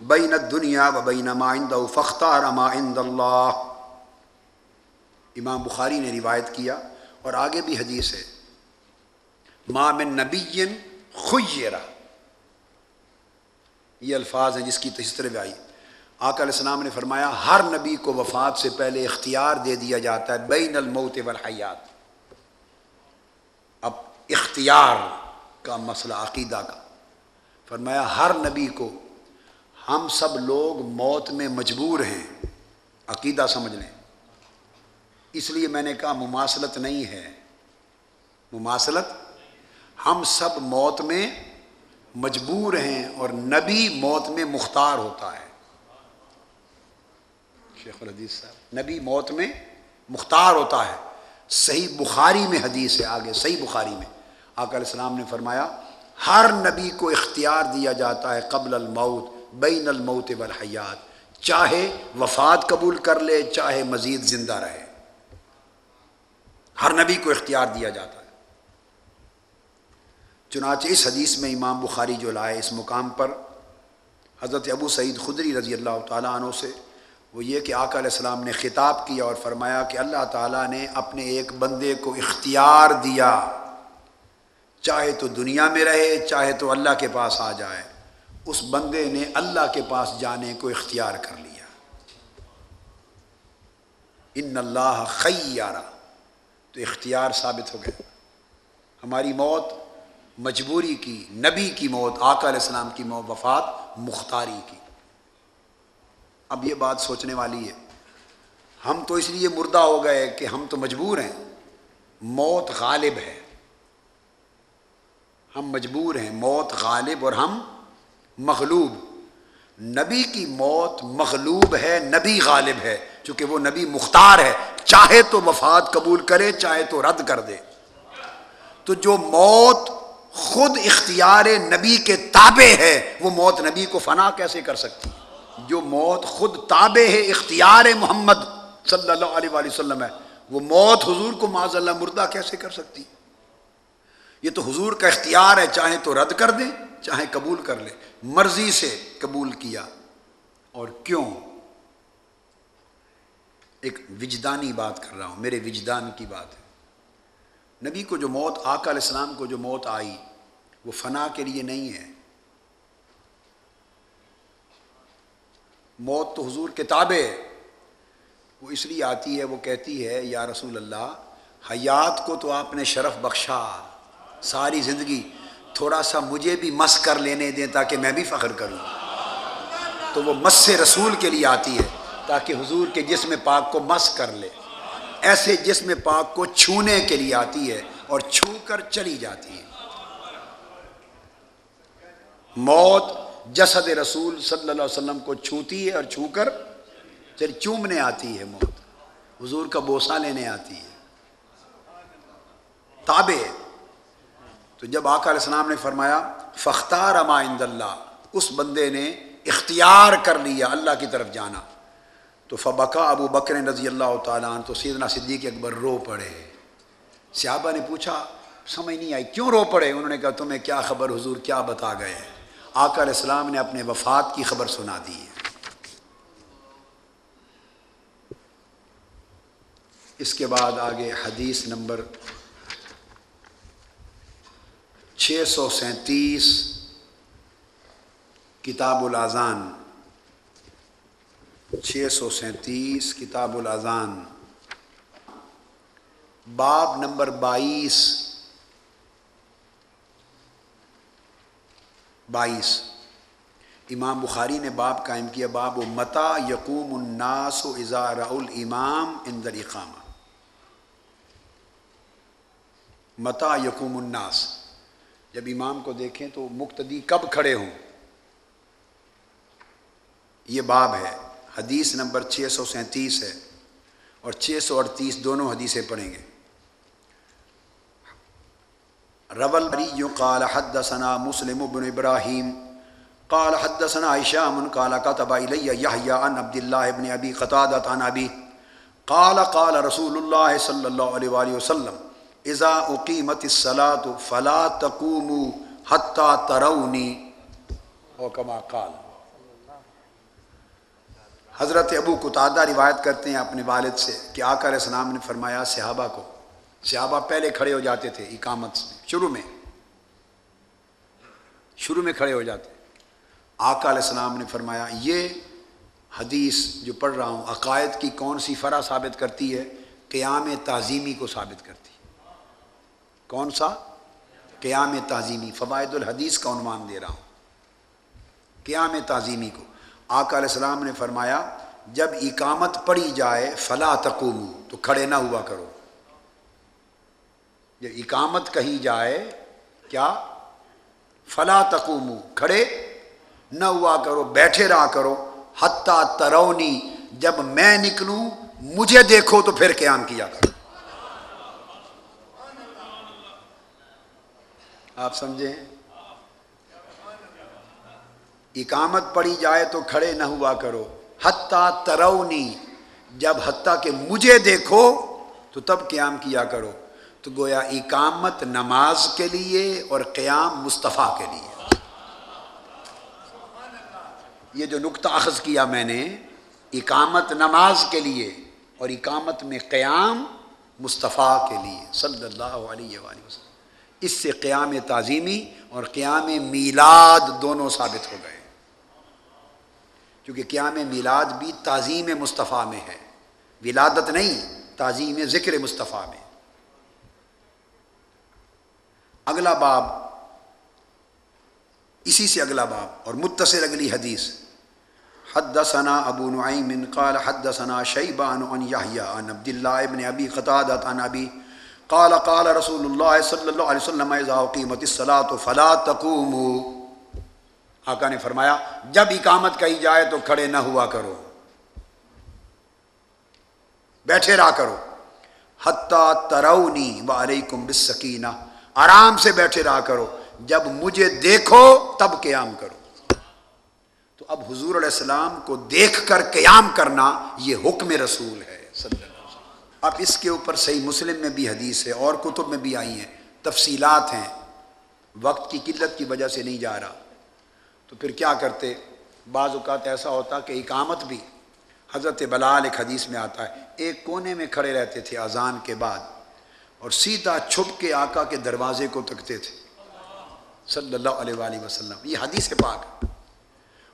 بین دنیا و بین ما عند فختار ما عند اللہ۔ امام بخاری نے روایت کیا اور آگے بھی حدیث ہے۔ ما من نبی خیرہ یہ الفاظ ہیں جس کی تشتر میں آئی۔ آقا علیہ السلام نے فرمایا، ہر نبی کو وفات سے پہلے اختیار دے دیا جاتا ہے بین الموت والحیات۔ اب اختیار کا مسئلہ، عقیدہ کا۔ فرمایا، ہر نبی کو ہم سب لوگ موت میں مجبور ہیں۔ عقیدہ سمجھ لیں۔ اس لیے میں نے کہا مماثلت نہیں ہے۔ مماثلت؟ ہم سب موت میں مجبور ہیں اور نبی موت میں مختار ہوتا ہے۔ شیخ الحدیث صاحب، نبی موت میں مختار ہوتا ہے۔ صحیح بخاری میں حدیث ہے آگے، صحیح بخاری میں۔ آقا علیہ السلام نے فرمایا، ہر نبی کو اختیار دیا جاتا ہے قبل الموت۔ بین الموت والحیات۔ چاہے وفات قبول کر لے، چاہے مزید زندہ رہے۔ ہر نبی کو اختیار دیا جاتا ہے۔ چنانچہ اس حدیث میں امام بخاری جو لائے اس مقام پر، حضرت ابو سعید خدری رضی اللہ تعالیٰ عنہ سے، وہ یہ کہ آقا علیہ السلام نے خطاب کیا اور فرمایا کہ اللہ تعالیٰ نے اپنے ایک بندے کو اختیار دیا۔ چاہے تو دنیا میں رہے، چاہے تو اللہ کے پاس آ جائے۔ اس بندے نے اللہ کے پاس جانے کو اختیار کر لیا۔ ان اللہ خیارہ تو اختیار ثابت ہو گیا۔ ہماری موت، مجبوری کی، نبی کی موت، آقا علیہ السلام کی موت، وفات، مختاری کی۔ اب یہ بات سوچنے والی ہے۔ ہم تو اس لیے مردہ ہو گئے کہ ہم تو مجبور ہیں۔ موت غالب ہے۔ ہم مجبور ہیں، موت غالب اور ہم مغلوب۔ نبی کی موت مغلوب ہے، نبی غالب ہے، چونکہ وہ نبی مختار ہے۔ چاہے تو وفات قبول کرے، چاہے تو رد کر دے۔ تو جو موت خود اختیار نبی کے تابع ہے، وہ موت نبی کو فنا کیسے کر سکتی؟ جو موت خود تابع ہے، اختیار محمد صلی اللہ علیہ وآلہ وسلم ہے، وہ موت حضور کو معاذ اللہ مردہ کیسے کر سکتی؟ یہ تو حضور کا اختیار ہے، چاہے تو رد کر دیں چاہے قبول کر لیں مرضی سے قبول کیا اور کیوں؟ ایک وجدانی بات کر رہا ہوں، میرے وجدان کی بات ہے۔ نبی کو جو موت، آقا علیہ السلام کو جو موت آئی، وہ فنا کے لیے نہیں ہے۔ موت تو حضور کتاب ہے۔ وہ اس لیے آتی ہے، وہ کہتی ہے، یا رسول اللہ، حیات کو تو آپ نے شرف بخشا، ساری زندگی تھوڑا سا مجھے بھی مس کر لینے دیں تاکہ میں بھی فخر کروں۔ تو وہ مس رسول کے لیے آتی ہے تاکہ حضور کے جسم پاک کو مس کر لے۔ ایسے جسم پاک کو چھونے کے لیے آتی ہے اور چھو کر چلی جاتی ہے۔ موت جسد رسول صلی اللہ علیہ وسلم کو چھوتی ہے اور چھو کر پھر چومنے آتی ہے موت۔ حضور کا بوسہ لینے آتی ہے۔ تابع تو جب آقا علیہ السلام نے فرمایا فختار اما عند اللہ اس بندے نے اختیار کر لیا، اللہ کی طرف جانا۔ تو فبکا ابو بکر رضی اللہ تعالیٰ عنہ تو سیدنا صدیق اکبر رو پڑے۔ صحابہ نے پوچھا، سمجھ نہیں آئی، کیوں رو پڑے؟ انہوں نے کہا، تمہیں کیا خبر حضور، کیا بتا گئے آقا علیہ السلام نے اپنے وفات کی خبر سنا دی ہے۔ اس کے بعد آگے حدیث نمبر چھ سو سینتیس کتاب الاذان چھ سو سینتیس کتاب الاذان باب نمبر بائیس۔ بائیس۔ امام بخاری نے باب قائم کیا، باب و متا یقوم الناس و اظہار الامام اندر اقامہ متا یقوم الناس۔ جب امام کو دیکھیں تو مقتدی کب کھڑے ہوں؟ یہ باب ہے۔ حدیث نمبر چھ سو سینتیس ہے اور چھ سو اڑتیس دونوں حدیثیں پڑھیں گے۔ رول قال حدثنا مسلم بن ابراہیم قال حدثنا هشام قال كتب الي يحيى عن عبد الله بن ابي قتاده عن ابي قال قال رسول الله صلى الله عليه واله وسلم اذا اقيمت الصلاه فلا تقوموا حتى تروني او قال۔ حضرت ابو کتادہ روایت کرتے ہیں اپنے والد سے کہ آقا علیہ السلام نے فرمایا صحابہ کو، صحابہ پہلے کھڑے ہو جاتے تھے اقامت سے، شروع میں۔ شروع میں کھڑے ہو جاتے۔ آقا علیہ السلام نے فرمایا یہ حدیث جو پڑھ رہا ہوں، عقائد کی کون سی فرا ثابت کرتی ہے؟ قیام تعظیمی کو ثابت کرتی ہے۔ کون سا؟ قیام تعظیمی۔ فوائد الحدیث کا عنوان دے رہا ہوں۔ قیام تعظیمی کو۔ آقا علیہ السلام نے فرمایا، جب اقامت پڑی جائے، فلا تقوم تو کھڑے نہ ہوا کرو۔ جب اقامت کہی جائے، کیا؟ فلا تقوم کھڑے نہ ہوا کرو، بیٹھے رہا کرو۔ حتیٰ ترونی، جب میں نکلوں، مجھے دیکھو تو پھر قیام کیا کرو۔ آپ سمجھیں؟ اقامت پڑی جائے تو کھڑے نہ ہوا کرو۔ حتیٰ ترونی، جب حتیٰ کہ مجھے دیکھو تو تب قیام کیا کرو۔ تو گویا اقامت نماز کے لیے اور قیام مصطفیٰ کے لیے۔ یہ جو نقطہ اخذ کیا میں نے، اقامت نماز کے لیے اور اقامت میں قیام مصطفیٰ کے لیے۔ صلی اللہ علیہ وآلہ وسلم۔ اس سے قیام تعظیمی اور قیام میلاد دونوں ثابت ہو گئے۔ کیونکہ قیام میلاد بھی تعظیم مصطفیٰ میں ہے۔ ولادت نہیں، تعظیم ذکر مصطفیٰ میں۔ اگلا باب، اسی سے اگلا باب اور متصل اگلی حدیث۔ حدثنا ابو نعیم قال حدثنا شیبان عن یحییٰ عن عبداللہ ابن ابی قطادت عن ابی قال قال رسول اللہ صلی اللہ علیہ وسلم، اذا قیمت الصلاة فلا تقوموا. آقا نے فرمایا، جب اقامت کہی جائے تو کھڑے نہ ہوا کرو، بیٹھے رہا کرو۔ حتیٰ ترونی و علیکم بسکینہ آرام سے بیٹھے رہا کرو۔ جب مجھے دیکھو تب قیام کرو۔ تو اب حضور علیہ السلام کو دیکھ کر قیام کرنا یہ حکم رسول ہے، صلی اللہ علیہ وسلم۔ اب اس کے اوپر صحیح مسلم میں بھی حدیث ہے، اور کتب میں بھی آئی ہیں، تفصیلات ہیں۔ وقت کی قلت کی وجہ سے نہیں جا رہا۔ تو پھر کیا کرتے؟ بعض اوقات ایسا ہوتا کہ اقامت بھی حضرت بلال ایک حدیث میں آتا ہے۔ ایک کونے میں کھڑے رہتے تھے اذان کے بعد، اور سیدھا چھپ کے آقا کے دروازے کو تکتے تھے۔ صلی اللہ علیہ وآلہ وسلم، یہ حدیث پاک۔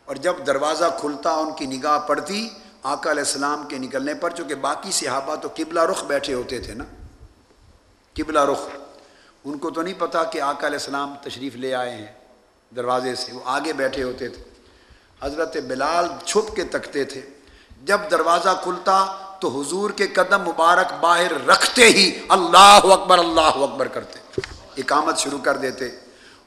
اور جب دروازہ کھلتا، ان کی نگاہ پڑتی آقا علیہ السلام کے نکلنے پر، چونکہ باقی صحابہ تو قبلہ رخ بیٹھے ہوتے تھے نا۔ قبلہ رخ۔ ان کو تو نہیں پتا کہ آقا علیہ السلام تشریف لے آئے ہیں دروازے سے، وہ آگے بیٹھے ہوتے تھے۔ حضرت بلال چھپ کے تکتے تھے۔ جب دروازہ کھلتا تو حضور کے قدم مبارک باہر رکھتے ہی اللہ اکبر اللہ اکبر کرتے۔ اقامت شروع کر دیتے۔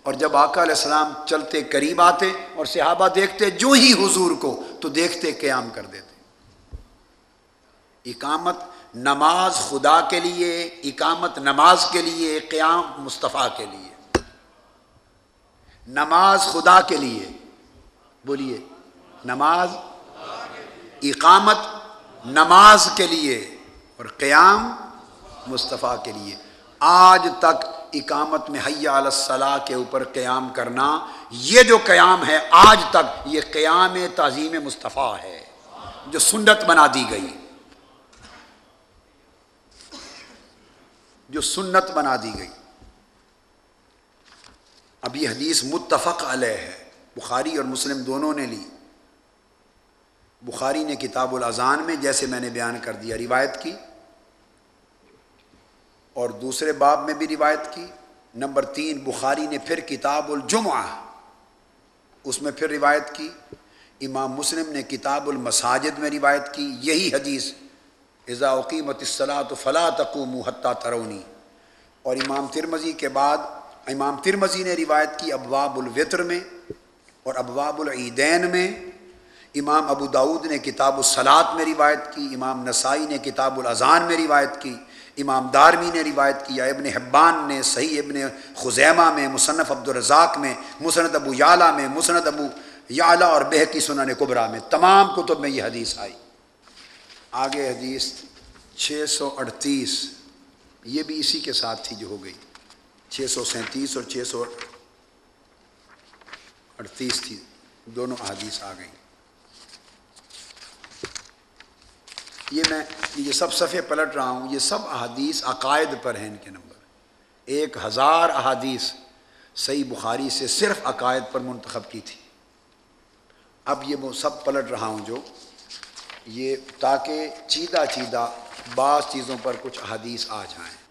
اور جب آقا علیہ السلام چلتے قریب آتے اور صحابہ دیکھتے جو ہی حضور کو، تو دیکھتے قیام کر دیتے۔ اقامت نماز خدا کے لیے، اقامت نماز کے لیے، قیام مصطفیٰ کے لیے۔ نماز خدا کے لیے۔ بولیے، نماز اقامت نماز کے لیے اور قیام مصطفیٰ کے لیے۔ آج تک اقامت میں حیا الصلاح کے اوپر قیام کرنا، یہ جو قیام ہے، آج تک یہ قیام تعظیم مصطفیٰ ہے، جو سنت بنا دی گئی۔ جو سنت بنا دی گئی۔ اب یہ حدیث متفق علیہ ہے۔ بخاری اور مسلم دونوں نے لی۔ بخاری نے کتاب الاذان میں جیسے میں نے بیان کر دیا، روایت کی۔ اور دوسرے باب میں بھی روایت کی۔ نمبر تین، بخاری نے پھر کتاب الجمعہ، اس میں پھر روایت کی۔ امام مسلم نے کتاب المساجد میں روایت کی۔ یہی حدیث اضاقیمت اصلاۃ فلاں تقوم حتیٰ ترونی اور امام ترمزی کے بعد امام ترمزی نے روایت کی ابواب الوطر میں اور ابواب العیدین میں امام ابو داود نے کتاب الصلاط میں روایت کی، امام نسائی نے کتاب الاذان میں روایت کی، امام دارمی نے روایت کیا ابن حبان نے، صحیح ابن خزیمہ میں، مصنف عبد الرزاق میں، مسند ابو یالا میں، مسند ابو یالا اور بہکی سنن قبرا میں، تمام کتب میں یہ حدیث آئی۔ آگے حدیث چھ سو اڑتیس، یہ بھی اسی کے ساتھ تھی جو ہو گئی۔ چھ سو سینتیس اور چھ سو اڑتیس تھی، دونوں احادیث آ گئیں۔ یہ میں یہ سب صفحے پلٹ رہا ہوں، یہ سب احادیث عقائد پر ہیں ان کے نمبر۔ ایک ہزار احادیث صحیح بخاری سے صرف عقائد پر منتخب کی تھی۔ اب یہ وہ سب پلٹ رہا ہوں جو یہ تاکہ چیدہ چیدہ بعض چیزوں پر کچھ احادیث آ جائیں۔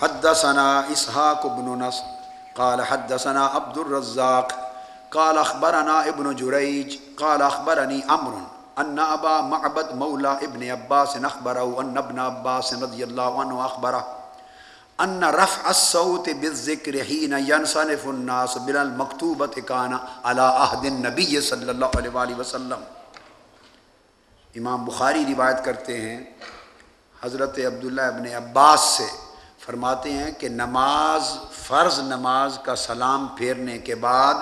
حدثنا اسحاق بن نصر، قال حدثنا عبد الرزاق، قال اخبرنا ابن جریج، قال اخبرني عمرو، ان ابا معبد مولا ابن عباس اخبره، ان ابن عباس رضی اللہ عنہ اخبره ان رفع الصوت بالذکر حين ينصرف الناس بالمكتوبه كان على عهد النبي صلی اللہ علیہ وآلہ وسلم۔ امام بخاری روایت کرتے ہیں، حضرت عبداللہ ابن عباس سے فرماتے ہیں کہ نماز، فرض نماز کا سلام پھیرنے کے بعد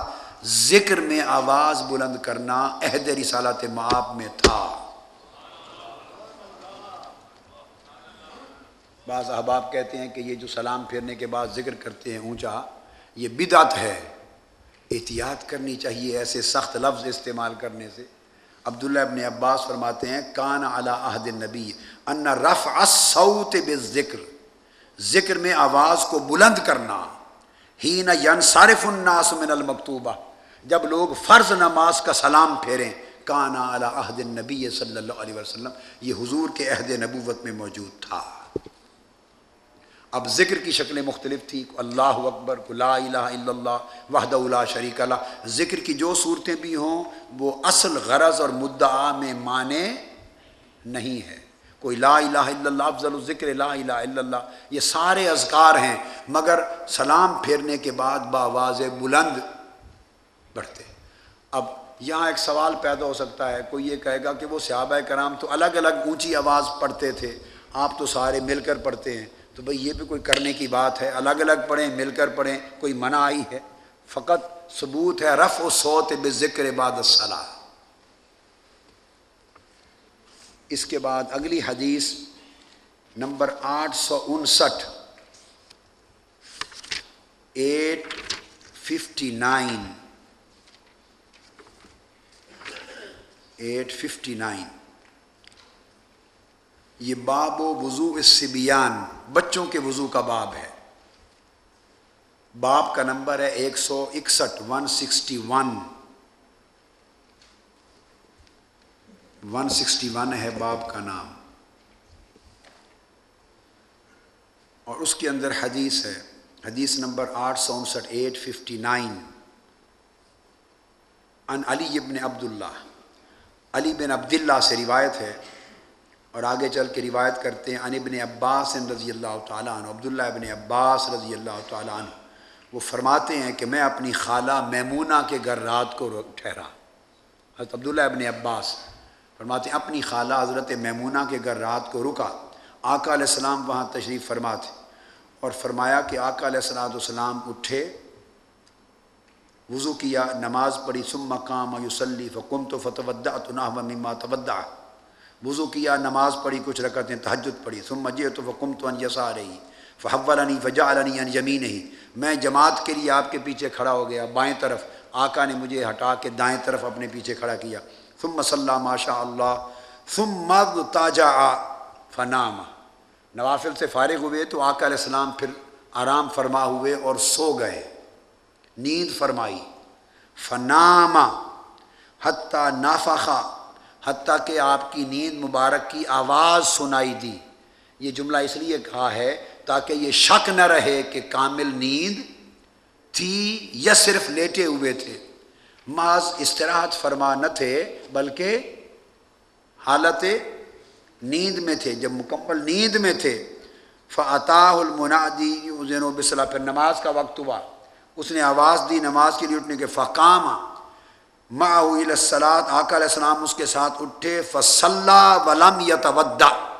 ذکر میں آواز بلند کرنا عہد رسالت معاب میں تھا۔ بعض احباب کہتے ہیں کہ یہ جو سلام پھیرنے کے بعد ذکر کرتے ہیں اونچا، یہ بدعت ہے۔ احتیاط کرنی چاہیے ایسے سخت لفظ استعمال کرنے سے۔ عبداللہ ابن عباس فرماتے ہیں، کان علی عہد النبی، ان رفع الصوت بالذکر، ذکر میں آواز کو بلند کرنا ہی نہ ینصرف الناس من المکتوبہ، جب لوگ فرض نماز کا سلام پھیریں کانا علی عہد النبی صلی اللہ علیہ وسلم، یہ حضور کے عہد نبوت میں موجود تھا۔ اب ذکر کی شکلیں مختلف تھی اللہ اکبر کو لا الہ الا اللہ وحد اللہ شریک اللہ۔ ذکر کی جو صورتیں بھی ہوں، وہ اصل غرض اور مدعا میں معنی نہیں ہے۔ کوئی لا الہ الا اللہ، افضل الذکر لا الہ الا اللہ۔ یہ سارے اذکار ہیں، مگر سلام پھیرنے کے بعد باواز بلند بڑھتے۔ اب یہاں ایک سوال پیدا ہو سکتا ہے، کوئی یہ کہے گا کہ وہ صحابہ کرام تو الگ الگ اونچی آواز پڑھتے تھے، آپ تو سارے مل کر پڑھتے ہیں۔ تو بھئی یہ بھی کوئی کرنے کی بات ہے؟ الگ الگ پڑھیں، مل کر پڑھیں، کوئی منع آئی ہے؟ فقط ثبوت ہے رف و سوت بے ذکر بعد الصلاح اس کے بعد اگلی حدیث نمبر آٹھ سو انسٹھ۔ Eight fifty nine. Eight fifty nine. یہ باب و وضو السبیان بچوں کے وضو کا باب ہے۔ باب کا نمبر ہے ایک سو اکسٹھ one sixty one. One sixty one ہے باب کا نام۔ اور اس کے اندر حدیث ہے، حدیث نمبر آٹھ سو انسٹھ، ایٹ ففٹی نائن۔ ان علی ابن عبداللہ۔ علی بن عبداللہ سے روایت ہے اور آگے چل کے روایت کرتے ہیں ان ابن عباس رضی اللہ تعالیٰ عنہ، عبداللہ ابن عباس رضی اللہ تعالیٰ عنہ، وہ فرماتے ہیں کہ میں اپنی خالہ میمونہ کے گھر رات کو ٹھہرا۔ حضرت عبداللہ ابن عباس فرماتے ہیں، اپنی خالہ حضرت میمونہ کے گھر رات کو رکا۔ آقا علیہ السلام وہاں تشریف فرماتے اور فرمایا کہ آقا علیہ السلام والسلام اٹھے، وضو کیا، نماز پڑھی سم مقام یوسلی فکم تو فتودہ تناہ مما تودہ وضو کیا، نماز پڑھی، کچھ رکعتیں تہجد پڑھی، ثم مجھے تو وکم تو ان یسا رہی فحول عنی فجا علنی ان یمین میں جماعت کے لیے آپ کے پیچھے کھڑا ہو گیا، بائیں طرف۔ آقا نے مجھے ہٹا کے دائیں طرف اپنے پیچھے کھڑا کیا۔ ثم صلی ماشاء اللہ ثم مد تاجا فنام۔ نوافل سے فارغ ہوئے تو آقا علیہ السلام پھر آرام فرما ہوئے اور سو گئے۔ نیند فرمائی فنامہ حتیٰ نافخہ حتیٰ کہ آپ کی نیند مبارک کی آواز سنائی دی۔ یہ جملہ اس لیے کہا ہے تاکہ یہ شک نہ رہے کہ کامل نیند تھی یا صرف لیٹے ہوئے تھے۔ معاذ استراحت فرما نہ تھے، بلکہ حالت نیند میں تھے، جب مکمل نیند میں تھے۔ فعطا المنادی زین و بصلاح پھر نماز کا وقت ہوا۔ اس نے آواز دی نماز کے لیے اٹھنے کے فقام السلات آقا علیہ السلام اس کے ساتھ اٹھے فصلہ ولم یتودا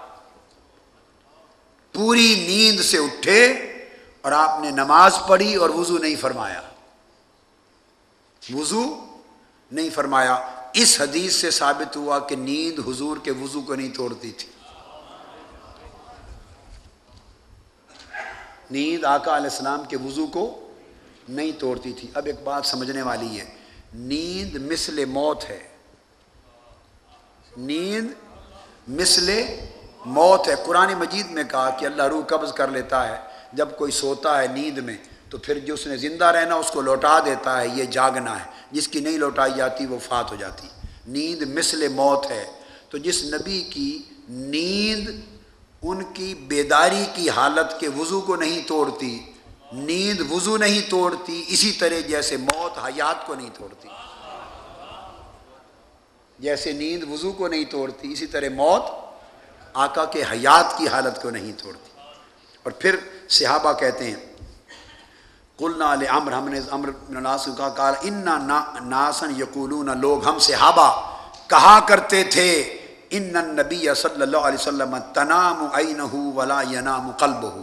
پوری نیند سے اٹھے اور آپ نے نماز پڑھی اور وضو نہیں فرمایا۔ وضو نہیں فرمایا۔ اس حدیث سے ثابت ہوا کہ نیند حضور کے وضو کو نہیں توڑتی تھی۔ نیند آقا علیہ السلام کے وضو کو نہیں توڑتی تھی۔ اب ایک بات سمجھنے والی ہے۔ نیند مثل موت ہے۔ نیند مثل موت ہے۔ قرآن مجید میں کہا کہ اللہ روح قبض کر لیتا ہے۔ جب کوئی سوتا ہے نیند میں، تو پھر جو اس نے زندہ رہنا اس کو لوٹا دیتا ہے۔ یہ جاگنا ہے۔ جس کی نہیں لوٹائی جاتی، وہ فات ہو جاتی۔ نیند مثل موت ہے۔ تو جس نبی کی نیند، ان کی بیداری کی حالت کے وضو کو نہیں توڑتی نیند وضو نہیں توڑتی، اسی طرح جیسے موت حیات کو نہیں توڑتی۔ جیسے نیند وضو کو نہیں توڑتی، اسی طرح موت آقا کے حیات کی حالت کو نہیں توڑتی۔ اور پھر صحابہ کہتے ہیں، قلنا عمر ہم نے امر ناس کا کہا ان ناسن یقولون، لوگ ہم صحابہ کہا کرتے تھے، ان نبی صلی اللہ علیہ وسلم تنام عینہ ولا ینام قلبہ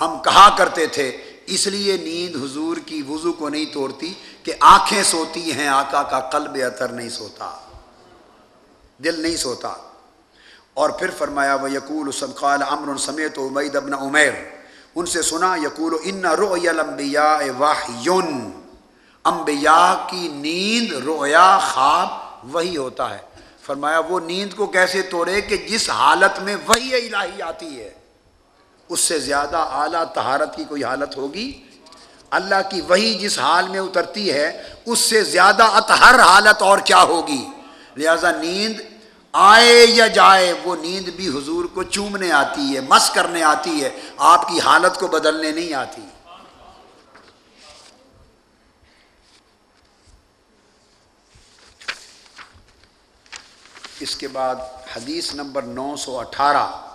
ہم کہا کرتے تھے اس لیے نیند حضور کی وضو کو نہیں توڑتی کہ آنکھیں سوتی ہیں، آقا کا قلب اثر نہیں سوتا، دل نہیں سوتا۔ اور پھر فرمایا وہ یقول قال امر سمیت عمید ابن عمیر ان سے سنا، یقول، ان رویا لمبیا واہیون انبیاء کی نیند رویا خواب وہی ہوتا ہے۔ فرمایا، وہ نیند کو کیسے توڑے کہ جس حالت میں وہی الہی آتی ہے۔ اس سے زیادہ اعلیٰ تہارت کی کوئی حالت ہوگی؟ اللہ کی وہی جس حال میں اترتی ہے، اس سے زیادہ اطہر حالت اور کیا ہوگی؟ لہذا نیند آئے یا جائے، وہ نیند بھی حضور کو چومنے آتی ہے، مس کرنے آتی ہے، آپ کی حالت کو بدلنے نہیں آتی۔ اس کے بعد حدیث نمبر نو سو اٹھارہ۔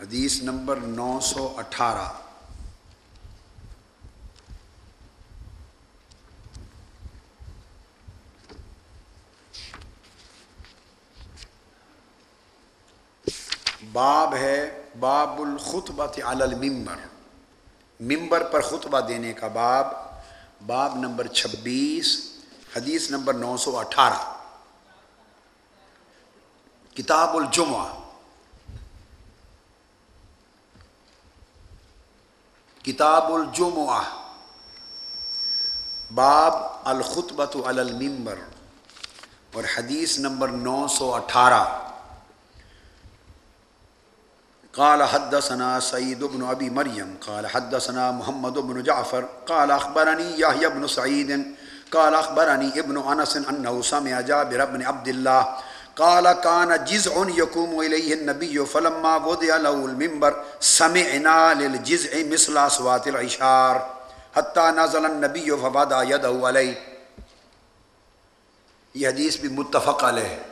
حدیث نمبر نو سو اٹھارہ۔ باب ہے باب الخطبت علی الممبر ممبر پر خطبہ دینے کا باب باب نمبر چھبیس، حدیث نمبر نو سو اٹھارہ۔ کتاب الجمعہ۔ کتاب الجمعہ۔ باب الخطبۃ علی الممبر اور حدیث نمبر نو سو اٹھارہ۔ قال حدثنا سعید بن ابی مریم، قال حدثنا محمد بن جعفر، قال اخبرنی یحیی بن سعید، قال اخبرنی ابن انس انه سمع جابر بن عبد الله قال كان جزء يقوم اليه النبي فلما وضع له المنبر سمعنا للجزء مثل اصوات العشار حتى نزل النبي فوضع يده عليه. یہ حدیث بھی متفق علیہ ہے۔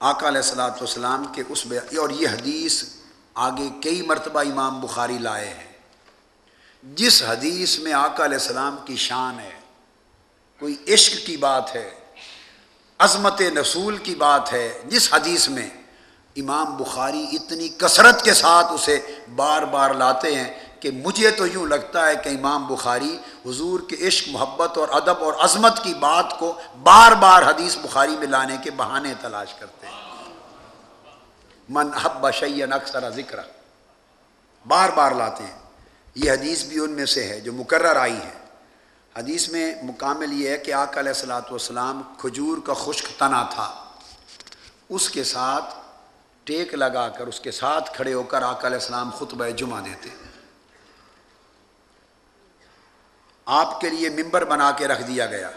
آقا علیہ السلاۃ والسلام کے اس بے اور یہ حدیث آگے کئی مرتبہ امام بخاری لائے ہیں۔ جس حدیث میں آقا علیہ السلام کی شان ہے کوئی عشق کی بات ہے، عظمت رسول کی بات ہے، جس حدیث میں امام بخاری اتنی کثرت کے ساتھ اسے بار بار لاتے ہیں کہ مجھے تو یوں لگتا ہے کہ امام بخاری حضور کے عشق، محبت اور ادب اور عظمت کی بات کو بار بار حدیث بخاری میں لانے کے بہانے تلاش کرتے ہیں۔ من حب شعین اکثر ذکر بار بار لاتے ہیں۔ یہ حدیث بھی ان میں سے ہے جو مقرر آئی ہے۔ حدیث میں مکمل یہ ہے کہ آقا علیہ السلاۃ والسلام کھجور کا خشک تنا تھا۔ اس کے ساتھ ٹیک لگا کر، اس کے ساتھ کھڑے ہو کر آقا علیہ السلام خطبہ جمعہ دیتے۔ آپ کے لیے ممبر بنا کے رکھ دیا گیا۔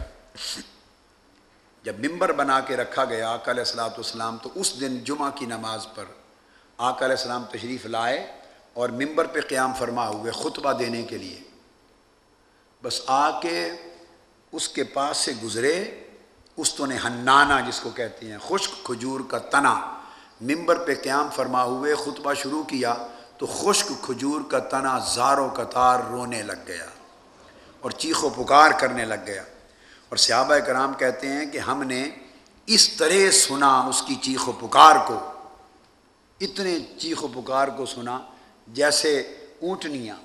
جب ممبر بنا کے رکھا گیا آقا علیہ السلاۃ والسلام، تو اس دن جمعہ کی نماز پر آقا علیہ السلام تشریف لائے اور ممبر پہ قیام فرما ہوئے خطبہ دینے کے لیے۔ بس آ کے اس کے پاس سے گزرے۔ اس تو نے ہنانا جس کو کہتے ہیں، خشک کھجور کا تنا۔ ممبر پہ قیام فرما ہوئے، خطبہ شروع کیا تو خشک کھجور کا تنا زاروں قطار رونے لگ گیا اور چیخ و پکار کرنے لگ گیا۔ اور صحابہ کرام کہتے ہیں کہ ہم نے اس طرح سنا اس کی چیخ و پکار کو۔ اتنے چیخ و پکار کو سنا جیسے اونٹنیاں،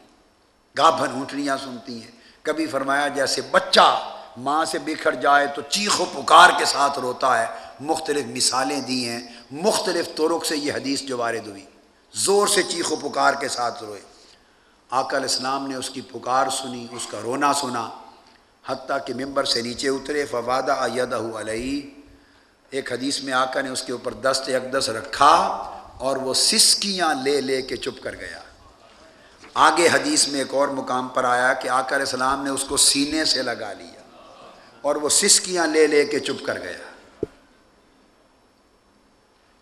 گابھن اونٹنیاں سنتی ہیں۔ کبھی فرمایا جیسے بچہ ماں سے بکھر جائے تو چیخ و پکار کے ساتھ روتا ہے، مختلف مثالیں دی ہیں، مختلف طرق سے یہ حدیث جو وارد ہوئی۔ زور سے چیخ و پکار کے ساتھ روئے۔ آقا علیہ السلام نے اس کی پکار سنی، اس کا رونا سنا۔ حتیٰ کہ ممبر سے نیچے اترے، فوادہ ایدہ علیہ۔ ایک حدیث میں آقا نے اس کے اوپر دست اقدس رکھا اور وہ سسکیاں لے لے کے چپ کر گیا۔ آگے حدیث میں ایک اور مقام پر آیا کہ آقا علیہ السلام نے اس کو سینے سے لگا لیا اور وہ سسکیاں لے لے کے چپ کر گیا۔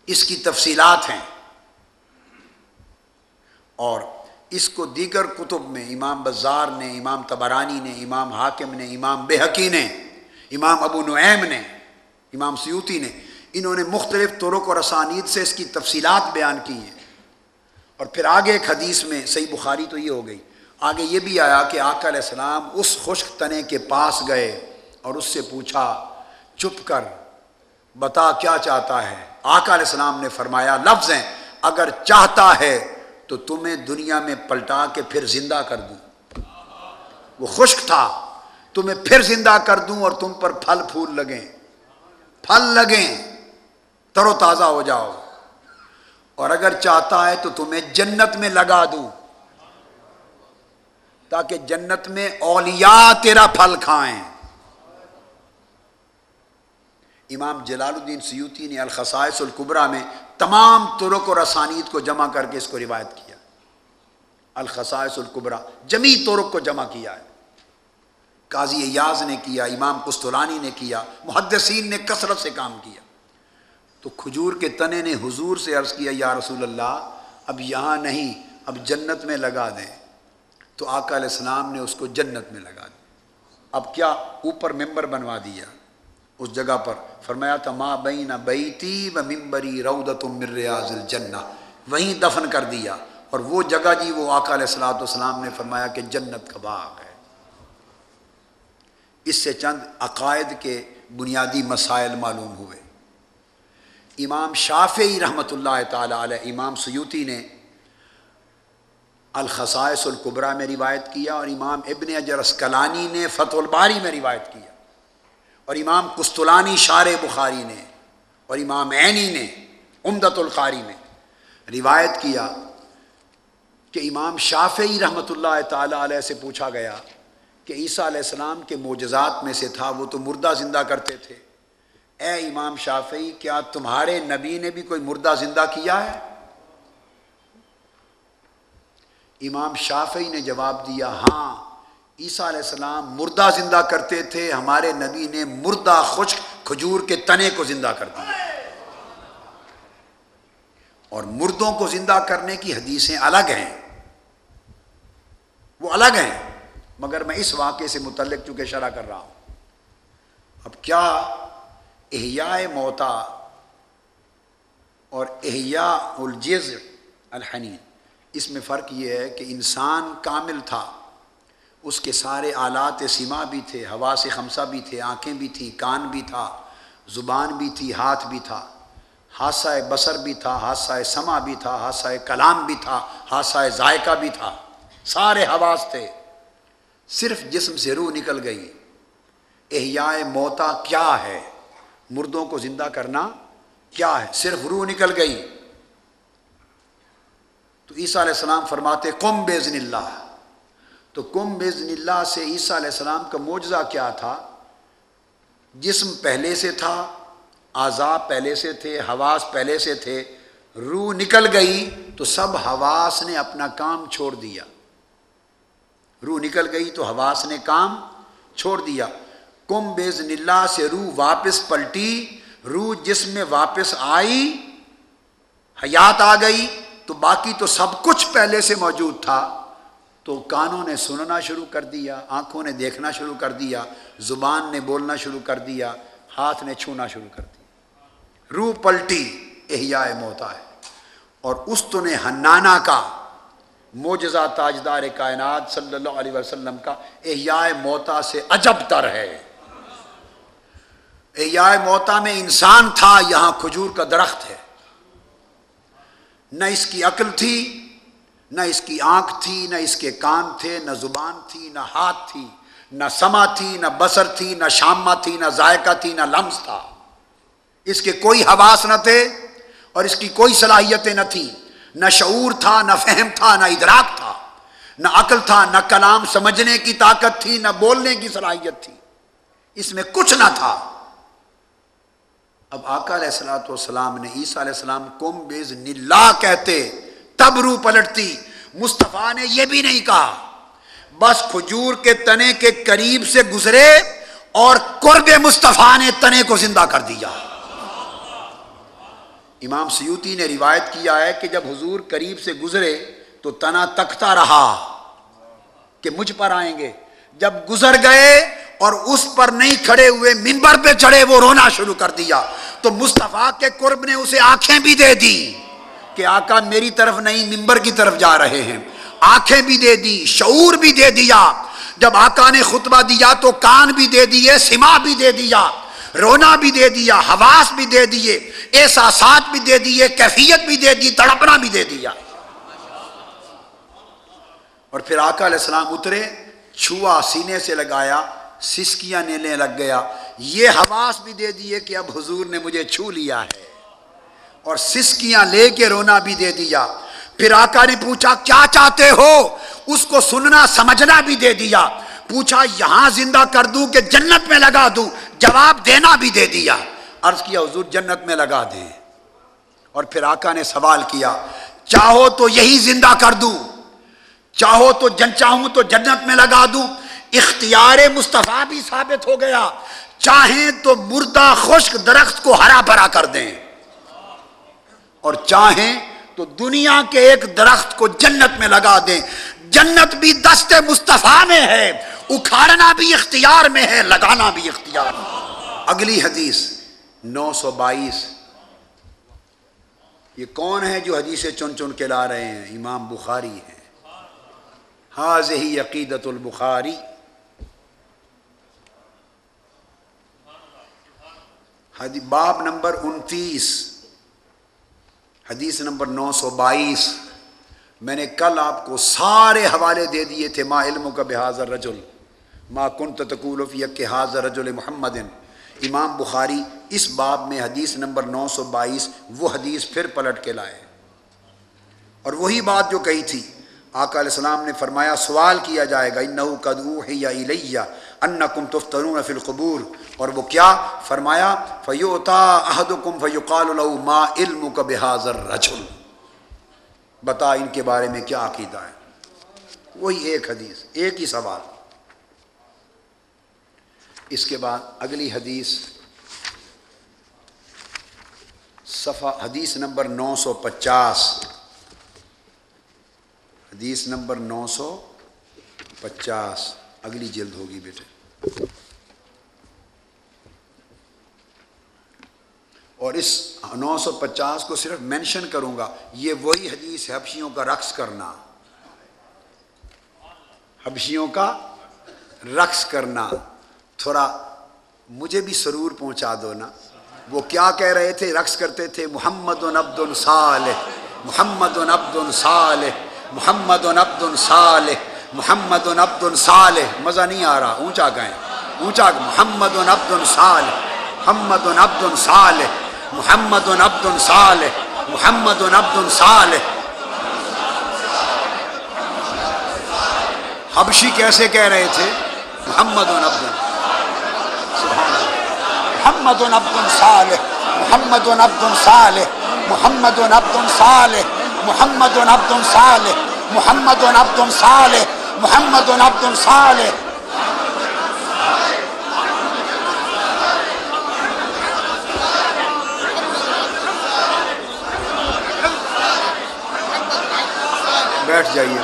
اس کی تفصیلات ہیں۔ اور اس کو دیگر کتب میں امام بزار نے، امام تبرانی نے، امام حاکم نے، امام بے نے، امام ابو نعیم نے، امام سیوتی نے، انہوں نے مختلف طرق اور اسانید سے اس کی تفصیلات بیان کی ہیں۔ اور پھر آگے ایک حدیث میں صحیح بخاری تو یہ ہو گئی، آگے یہ بھی آیا کہ آقا علیہ السلام اس خشک تنے کے پاس گئے اور اس سے پوچھا، چپ کر، بتا کیا چاہتا ہے؟ آقا علیہ السلام نے فرمایا، لفظ ہیں، اگر چاہتا ہے تو تمہیں دنیا میں پلٹا کے پھر زندہ کر دوں۔ وہ خشک تھا، تمہیں پھر زندہ کر دوں اور تم پر پھل پھول لگیں۔ پھل لگیں تر و تازہ ہو جاؤ۔ اور اگر چاہتا ہے تو تمہیں جنت میں لگا دوں۔ تاکہ جنت میں اولیاء تیرا پھل کھائیں۔ امام جلال الدین سیوتی نے الخصائص القبرا میں تمام ترک اور اسانید کو جمع کر کے اس کو روایت کیا۔ الخصائص القبرا جمی ترک کو جمع کیا ہے۔ قاضی ایاز نے کیا، امام قسطلانی نے کیا، محدثین نے کثرت سے کام کیا۔ تو کھجور کے تنے نے حضور سے عرض کیا، یا رسول اللہ، اب یہاں نہیں، اب جنت میں لگا دیں۔ تو آقا علیہ السلام نے اس کو جنت میں لگا دیا۔ اب کیا اوپر ممبر بنوا دیا؟ اس جگہ پر فرمایا تھا ماں بین بیتی و ممبری رودت مر ریاض الجنہ وہیں دفن کر دیا۔ اور وہ جگہ جی وہ آقا علیہ السلاۃ والسلام نے فرمایا کہ جنت کا باغ ہے۔ اس سے چند عقائد کے بنیادی مسائل معلوم ہوئے۔ امام شافعی رحمۃ اللہ تعالی علیہ، امام سیوتی نے الخصائص القبرا میں روایت کیا اور امام ابن اجر اسکلانی نے فتح الباری میں روایت کیا اور امام قسطلانی شار بخاری نے اور امام عینی نے امدت القاری میں روایت کیا کہ امام شافعی رحمۃ اللہ تعالی علیہ سے پوچھا گیا کہ عیسیٰ علیہ السلام کے معجزات میں سے تھا، وہ تو مردہ زندہ کرتے تھے۔ اے امام شافعی، کیا تمہارے نبی نے بھی کوئی مردہ زندہ کیا ہے؟ امام شافعی نے جواب دیا ہاں عیسیٰ علیہ السلام مردہ زندہ کرتے تھے، ہمارے نبی نے مردہ خشک کھجور کے تنے کو زندہ کر دیا۔ اور مردوں کو زندہ کرنے کی حدیثیں الگ ہیں۔ وہ الگ ہیں، مگر میں اس واقعے سے متعلق چونکہ شرح کر رہا ہوں۔ اب کیا احیاء موتا اور احیاء الجز الحنین۔ اس میں فرق یہ ہے کہ انسان کامل تھا، اس کے سارے آلات سیما بھی تھے ہوا سے خمسہ بھی تھے، آنکھیں بھی تھیں، کان بھی تھا، زبان بھی تھی، ہاتھ بھی تھا۔ حادثہ بصر بھی تھا، حادثہ سما بھی تھا، حادثہ کلام بھی تھا، حادثہ ذائقہ بھی تھا۔ سارے حواس تھے۔ صرف جسم سے روح نکل گئی۔ احیاء موتا کیا ہے؟ مردوں کو زندہ کرنا کیا ہے؟ صرف روح نکل گئی۔ تو عیسیٰ علیہ السلام فرماتے کم بزن اللہ. تو کم بزن اللہ سے عیسیٰ علیہ السلام کا معجزہ کیا تھا؟ جسم پہلے سے تھا آزاد پہلے سے تھے، حواس پہلے سے تھے، روح نکل گئی تو سب حواس نے اپنا کام چھوڑ دیا۔ روح نکل گئی تو حواس نے کام چھوڑ دیا۔ کم بیز نلا سے روح واپس پلٹی، روح جس میں واپس آئی، حیات آ گئی، تو باقی تو سب کچھ پہلے سے موجود تھا۔ تو کانوں نے سننا شروع کر دیا، آنکھوں نے دیکھنا شروع کر دیا، زبان نے بولنا شروع کر دیا، ہاتھ نے چھونا شروع کر دیا۔ روح پلٹی، احیاء موتا ہے اور استن حنانہ کا موجزہ تاجدار کائنات صلی اللہ علیہ وسلم کا احیاء موتا سے عجب تر ہے۔ احیاء موتا میں انسان تھا، یہاں کھجور کا درخت ہے۔ نہ اس کی عقل تھی، نہ اس کی آنکھ تھی، نہ اس کے کان تھے، نہ زبان تھی، نہ ہاتھ تھی، نہ سما تھی، نہ بسر تھی، نہ شامہ تھی، نہ ذائقہ تھی، نہ لمس تھا۔ اس کے کوئی حواس نہ تھے اور اس کی کوئی صلاحیتیں نہ تھیں۔ نہ شعور تھا، نہ فہم تھا، نہ ادراک تھا۔ نہ عقل تھا، نہ کلام سمجھنے کی طاقت تھی، نہ بولنے کی صلاحیت تھی۔ اس میں کچھ نہ تھا۔ اب آقا علیہ السلاۃ والسلام نے عیسیٰ علیہ السلام کم بیز نلا کہتے، تب رو پلٹتی، مصطفیٰ نے یہ بھی نہیں کہا۔ بس کھجور کے تنے کے قریب سے گزرے اور قرب مصطفیٰ نے تنے کو زندہ کر دیا۔ امام سیوتی نے روایت کیا ہے کہ جب حضور قریب سے گزرے تو تنا تکتا رہا کہ مجھ پر آئیں گے۔ جب گزر گئے اور اس پر نہیں کھڑے ہوئے ممبر پہ چڑھے وہ رونا شروع کر دیا تو مصطفیٰ کے قرب نے اسے آنکھیں بھی دے دی کہ آقا میری طرف نہیں ممبر کی طرف جا رہے ہیں آنکھیں بھی دے دی شعور بھی دے دیا جب آقا نے خطبہ دیا تو کان بھی دے دیے سما بھی دے دیا رونا بھی دے دیا حواس بھی دے دیے احساسات بھی دے دیے کیفیت بھی دے دی تڑپنا بھی دے دیا اور پھر آقا علیہ السلام اترے چھوا سینے سے لگایا سسکیاں نیلے لگ گیا۔ یہ حواس بھی دے دیے کہ اب حضور نے مجھے چھو لیا ہے۔ اور سسکیاں لے کے رونا بھی دے دیا۔ پھر آقا نے پوچھا، کیا چاہتے ہو؟ اس کو سننا، سمجھنا بھی دے دیا۔ پوچھا، یہاں زندہ کر دوں کہ جنت میں لگا دوں؟ جواب دینا بھی دے دیا۔ عرض کیا، حضور جنت میں لگا دیں اور پھر آقا نے سوال کیا، چاہو تو یہی زندہ کر دوں، چاہو تو جن، چاہوں تو جنت میں لگا دوں؟ اختیار مصطفیٰ بھی ثابت ہو گیا۔ چاہیں تو مردہ خشک درخت کو ہرا بھرا کر دیں۔ اور چاہیں تو دنیا کے ایک درخت کو جنت میں لگا دیں۔ جنت بھی دست مصطفیٰ میں ہے، اکھاڑنا بھی اختیار میں ہے، لگانا بھی اختیار۔ میں اگلی حدیث، نو سو بائیس۔ یہ کون ہے جو حدیثیں چن چن کے لا رہے ہیں؟ امام بخاری ہے حاض ہی عقیدت البخاری۔ باب نمبر انتیس. حدیث نمبر نو سو بائیس. میں نے کل آپ کو سارے حوالے دے دیے تھے، ما علم کا بحاظر رجل ما کن تقولفی کے حاضر رجل محمد. امام بخاری اس باب میں حدیث نمبر نو سو بائیس وہ حدیث پھر پلٹ کے لائے۔ اور وہی بات جو کہی تھی، آقا علیہ السلام نے فرمایا، سوال کیا جائے گا، انہو قدو یا الیہ انکم تفترون فی القبور۔ اور وہ کیا فرمایا؟ فیوتا احدکم فیقال له ما علمک بهذا الرجل۔ بتا ان کے بارے میں کیا عقیدہ ہے۔ وہی ایک حدیث، ایک ہی سوال۔ اس کے بعد اگلی حدیث، صفحہ حدیث نمبر نو سو پچاس۔ حدیث نمبر نو سو پچاس۔ اگلی جلد ہوگی بیٹے۔ اور اس نو سو پچاس کو صرف مینشن کروں گا، یہ وہی حدیث ہے، حبشیوں کا رقص کرنا۔ حبشیوں کا رقص کرنا۔ تھوڑا مجھے بھی سرور پہنچا دو نا۔ وہ کیا کہہ رہے تھے؟ رقص کرتے تھے، محمد عبد صالح، محمد عبد صالح، محمد عبد صالح محمد عبد صالح مزہ نہیں آ رہا اونچا گئے اونچا محمد عبد صالح محمد عبد صالح محمد عبد صالح محمد عبد صالح حبشی کیسے کہہ رہے تھے محمد عبد محمد عبد صالح محمد عبد صالح محمد عبد صالح محمد عبد صالح محمد عبد صالح محمد عبد صالح. بیٹھ جائیے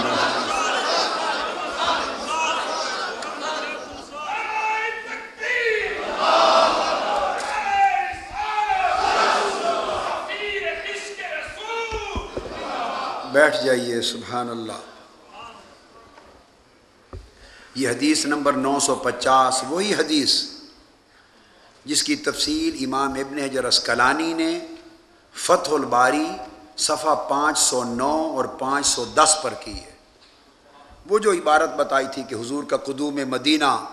بیٹھ جائیے سبحان اللہ. یہ حدیث نمبر نو سو پچاس، وہی حدیث جس کی تفصیل امام ابن حجر اسکلانی نے فتح الباری صفحہ پانچ سو نو اور پانچ سو دس پر کی ہے۔ وہ جو عبارت بتائی تھی کہ حضور کا قدوم مدینہ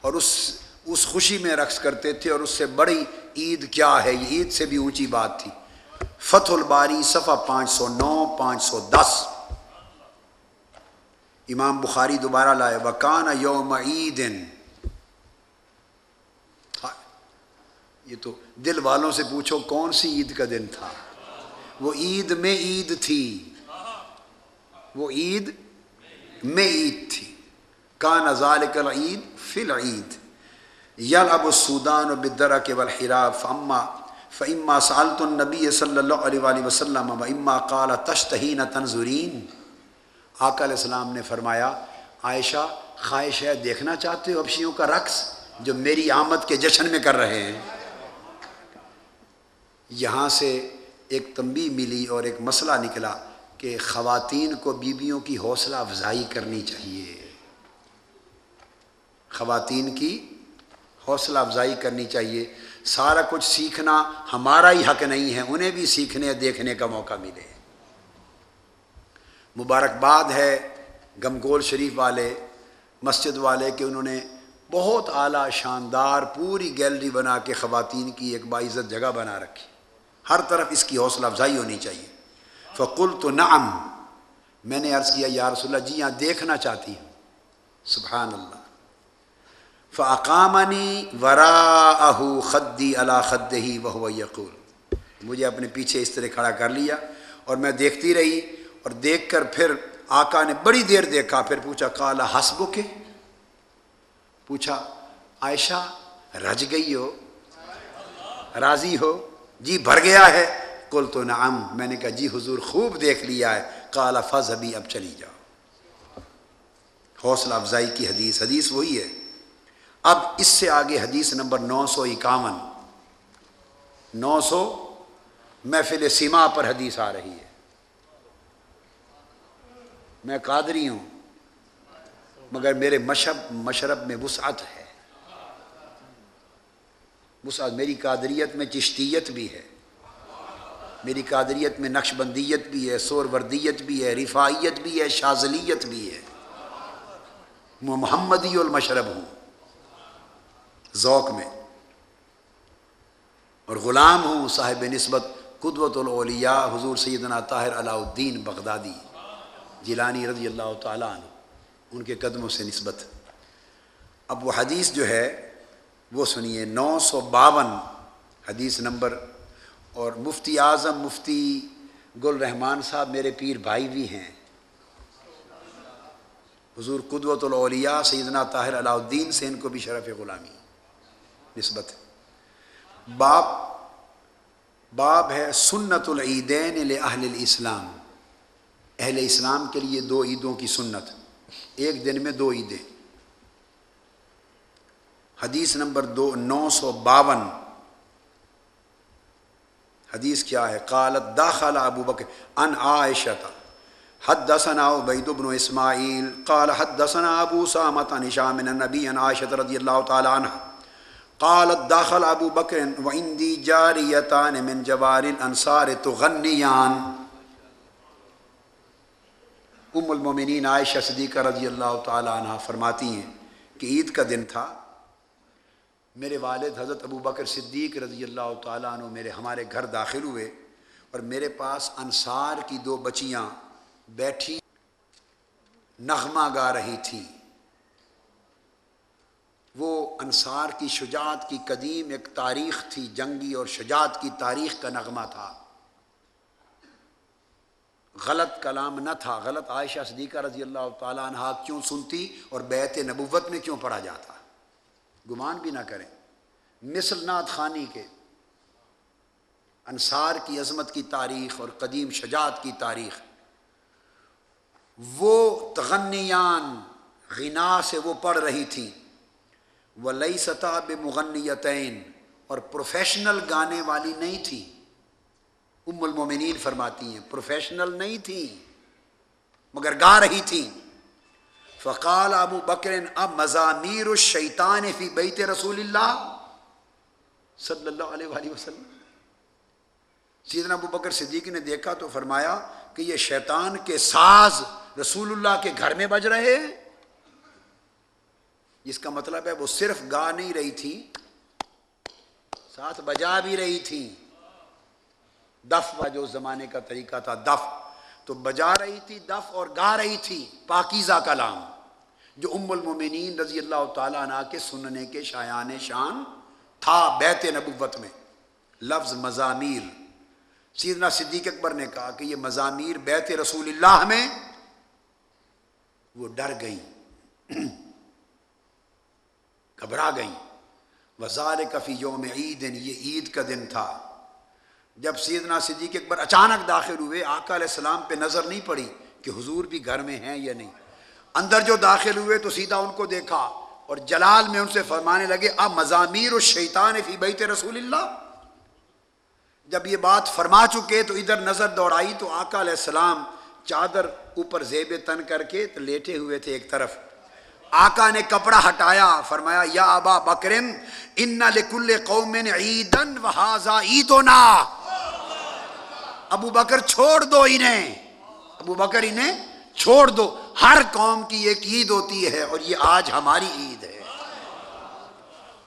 اور اس اس خوشی میں رقص کرتے تھے اور اس سے بڑی عید کیا ہے، یہ عید سے بھی اونچی بات تھی۔ فتح الباری صفحہ پانچ سو نو، پانچ سو دس۔ امام بخاری دوبارہ لائے، وکان یوم عید یہ تو دل والوں سے پوچھو کون سی عید کا دن تھا؟ وہ عید میں عید تھی۔ وہ عید میں عید تھی۔ کا نظال کل عید فل عید یل اب السودان و بدرا کے بلحراب فما فعما سالت النبی صلی اللہ علیہ وسلم و اما قال تشتہین تنظرین آقا علیہ السلام نے فرمایا، عائشہ، خواہش ہے دیکھنا چاہتے ہو ابشیوں کا رقص جو میری آمد کے جشن میں کر رہے ہیں. یہاں سے ایک تنبی ملی اور ایک مسئلہ نکلا کہ خواتین کو بیویوں کی حوصلہ افزائی کرنی چاہیے۔ خواتین کی حوصلہ افزائی کرنی چاہیے۔ سارا کچھ سیکھنا ہمارا ہی حق نہیں ہے، انہیں بھی سیکھنے، دیکھنے کا موقع ملے۔ مبارکباد ہے گمگول شریف والے، مسجد والے کہ انہوں نے بہت اعلیٰ شاندار پوری گیلری بنا کے خواتین کی ایک باعزت جگہ بنا رکھی۔ ہر طرف اس کی حوصلہ افزائی ہونی چاہیے۔ فقل تو نعم، میں نے عرض کیا، یا رسول اللہ جی یہاں دیکھنا چاہتی ہوں۔ سبحان اللہ۔ فقامنی ورا خدی اللہ خد ہی وہ یقول۔ مجھے اپنے پیچھے اس طرح کھڑا کر لیا اور میں دیکھتی رہی اور دیکھ کر پھر آقا نے بڑی دیر دیکھا، پھر پوچھا کالا حسب کے؟ پوچھا، عائشہ، رج گئی ہو؟ راضی ہو؟ جی بھر گیا ہے۔ کل تو نعم، میں نے کہا جی حضور خوب دیکھ لیا ہے۔ کالا فض ابھی اب چلی جاؤ۔ حوصلہ افزائی کی حدیث حدیث وہی ہے۔ اب اس سے آگے حدیث نمبر نو سو اکاون۔ نو سو محفل سیما پر حدیث آ رہی ہے۔ میں قادری ہوں، مگر میرے مشب مشرب میں وسعت ہے۔ وسعت میری قادریت میں چشتیت بھی ہے۔ میری قادریت میں نقش بندیت بھی ہے سور وردیت بھی ہے رفائیت بھی ہے شازلیت بھی ہے۔ میں محمدی المشرب ہوں۔ ذوق میں۔ اور غلام ہوں صاحب نسبت قدوت الاولیاء حضور سیدنا طاہر علاء الدین بغدادی۔ جیلانی رضی اللہ تعالیٰ عنہ، ان کے قدموں سے نسبت۔ اب وہ حدیث جو ہے، وہ سنیے، نو سو باون حدیث نمبر۔ اور مفتی اعظم، مفتی گل رحمان صاحب میرے پیر بھائی بھی ہیں۔ حضور قدوت الاولیاء سیدنا طاہر علاء الدین سے ان کو بھی شرف غلامی نسبت۔ باب باب ہے سنت العیدین اہل الاسلام۔ اہل اسلام کے لیے دو عیدوں کی سنت۔ ایک دن میں دو عیدیں۔ حدیث نمبر دو، نو سو باون۔ حدیث کیا ہے؟ قالت داخل ابو بکر ان عائشہ حدثنا عبید بن اسماعیل۔ قال حدثنا ابو سامت عن هشام من النبي عن عائشہ رضی اللہ تعالی عنہ۔ قالت داخل ابو بکر وعندي جاریتان من جوار الانصار تغنیان ام المومنین عائشہ صدیقہ رضی اللہ تعالی عنہ فرماتی ہیں کہ عید کا دن تھا، میرے والد حضرت ابو بکر صدیق رضی اللہ تعالیٰ عنہ میرے ہمارے گھر داخل ہوئے اور میرے پاس انصار کی دو بچیاں بیٹھی نغمہ گا رہی تھیں۔ وہ انصار کی شجاعت کی قدیم ایک تاریخ تھی، جنگی اور شجاعت کی تاریخ کا نغمہ تھا۔ غلط کلام نہ تھا۔ غلط عائشہ صدیقہ رضی اللہ تعالیٰ عنہ کیوں سنتی اور بیت نبوت میں کیوں پڑھا جاتا؟ گمان بھی نہ کریں۔ مثل نات خانی کے انصار کی عظمت کی تاریخ اور قدیم شجاعت کی تاریخ، وہ تغنیان غنا سے وہ پڑھ رہی تھیں۔ وہ لئی سطح مغنیتین اور پروفیشنل گانے والی نہیں تھی ام المومنین فرماتی ہیں، پروفیشنل نہیں تھیں مگر گا رہی تھیں فقال ابو بکر، اب مضامیر الشیطان فی بیت رسول اللہ صلی اللہ علیہ وآلہ وسلم۔ سیدنا ابو بکر صدیق نے دیکھا تو فرمایا کہ یہ شیطان کے ساز رسول اللہ کے گھر میں بج رہے جس کا مطلب ہے وہ صرف گا نہیں رہی تھی، ساتھ بجا بھی رہی تھی۔ دف جو زمانے کا طریقہ تھا، دف۔ تو بجا رہی تھی دف اور گا رہی تھی پاکیزہ کلام، جو ام المومنین رضی اللہ تعالیٰ عنہ کے سننے کے شایان شان تھا بیت نبوت میں۔ لفظ مضامیر۔ سیدنا صدیق اکبر نے کہا کہ یہ مضامیر بیت رسول اللہ میں وہ ڈر گئی گھبرا گئی وزار کفی یوم عید، یہ عید کا دن تھا۔ جب سیدنا صدیق اکبر اچانک داخل ہوئے، آقا علیہ السلام پہ نظر نہیں پڑی کہ حضور بھی گھر میں ہیں یا نہیں۔ اندر جو داخل ہوئے تو سیدھا ان کو دیکھا اور جلال میں ان سے فرمانے لگے، اب مضامیر الشیطان فی بیت رسول اللہ۔ جب یہ بات فرما چکے تو ادھر نظر دوڑائی تو آقا علیہ السلام چادر اوپر زیب تن کر کے لیٹے ہوئے تھے ایک طرف۔ آقا نے کپڑا ہٹایا، فرمایا، یا ابا بکرم ان لکل قوم عیدن وہذا عیدنا۔ ابو بکر چھوڑ دو انہیں۔ ابو بکر انہیں چھوڑ دو۔ ہر قوم کی ایک عید ہوتی ہے اور یہ آج ہماری عید ہے۔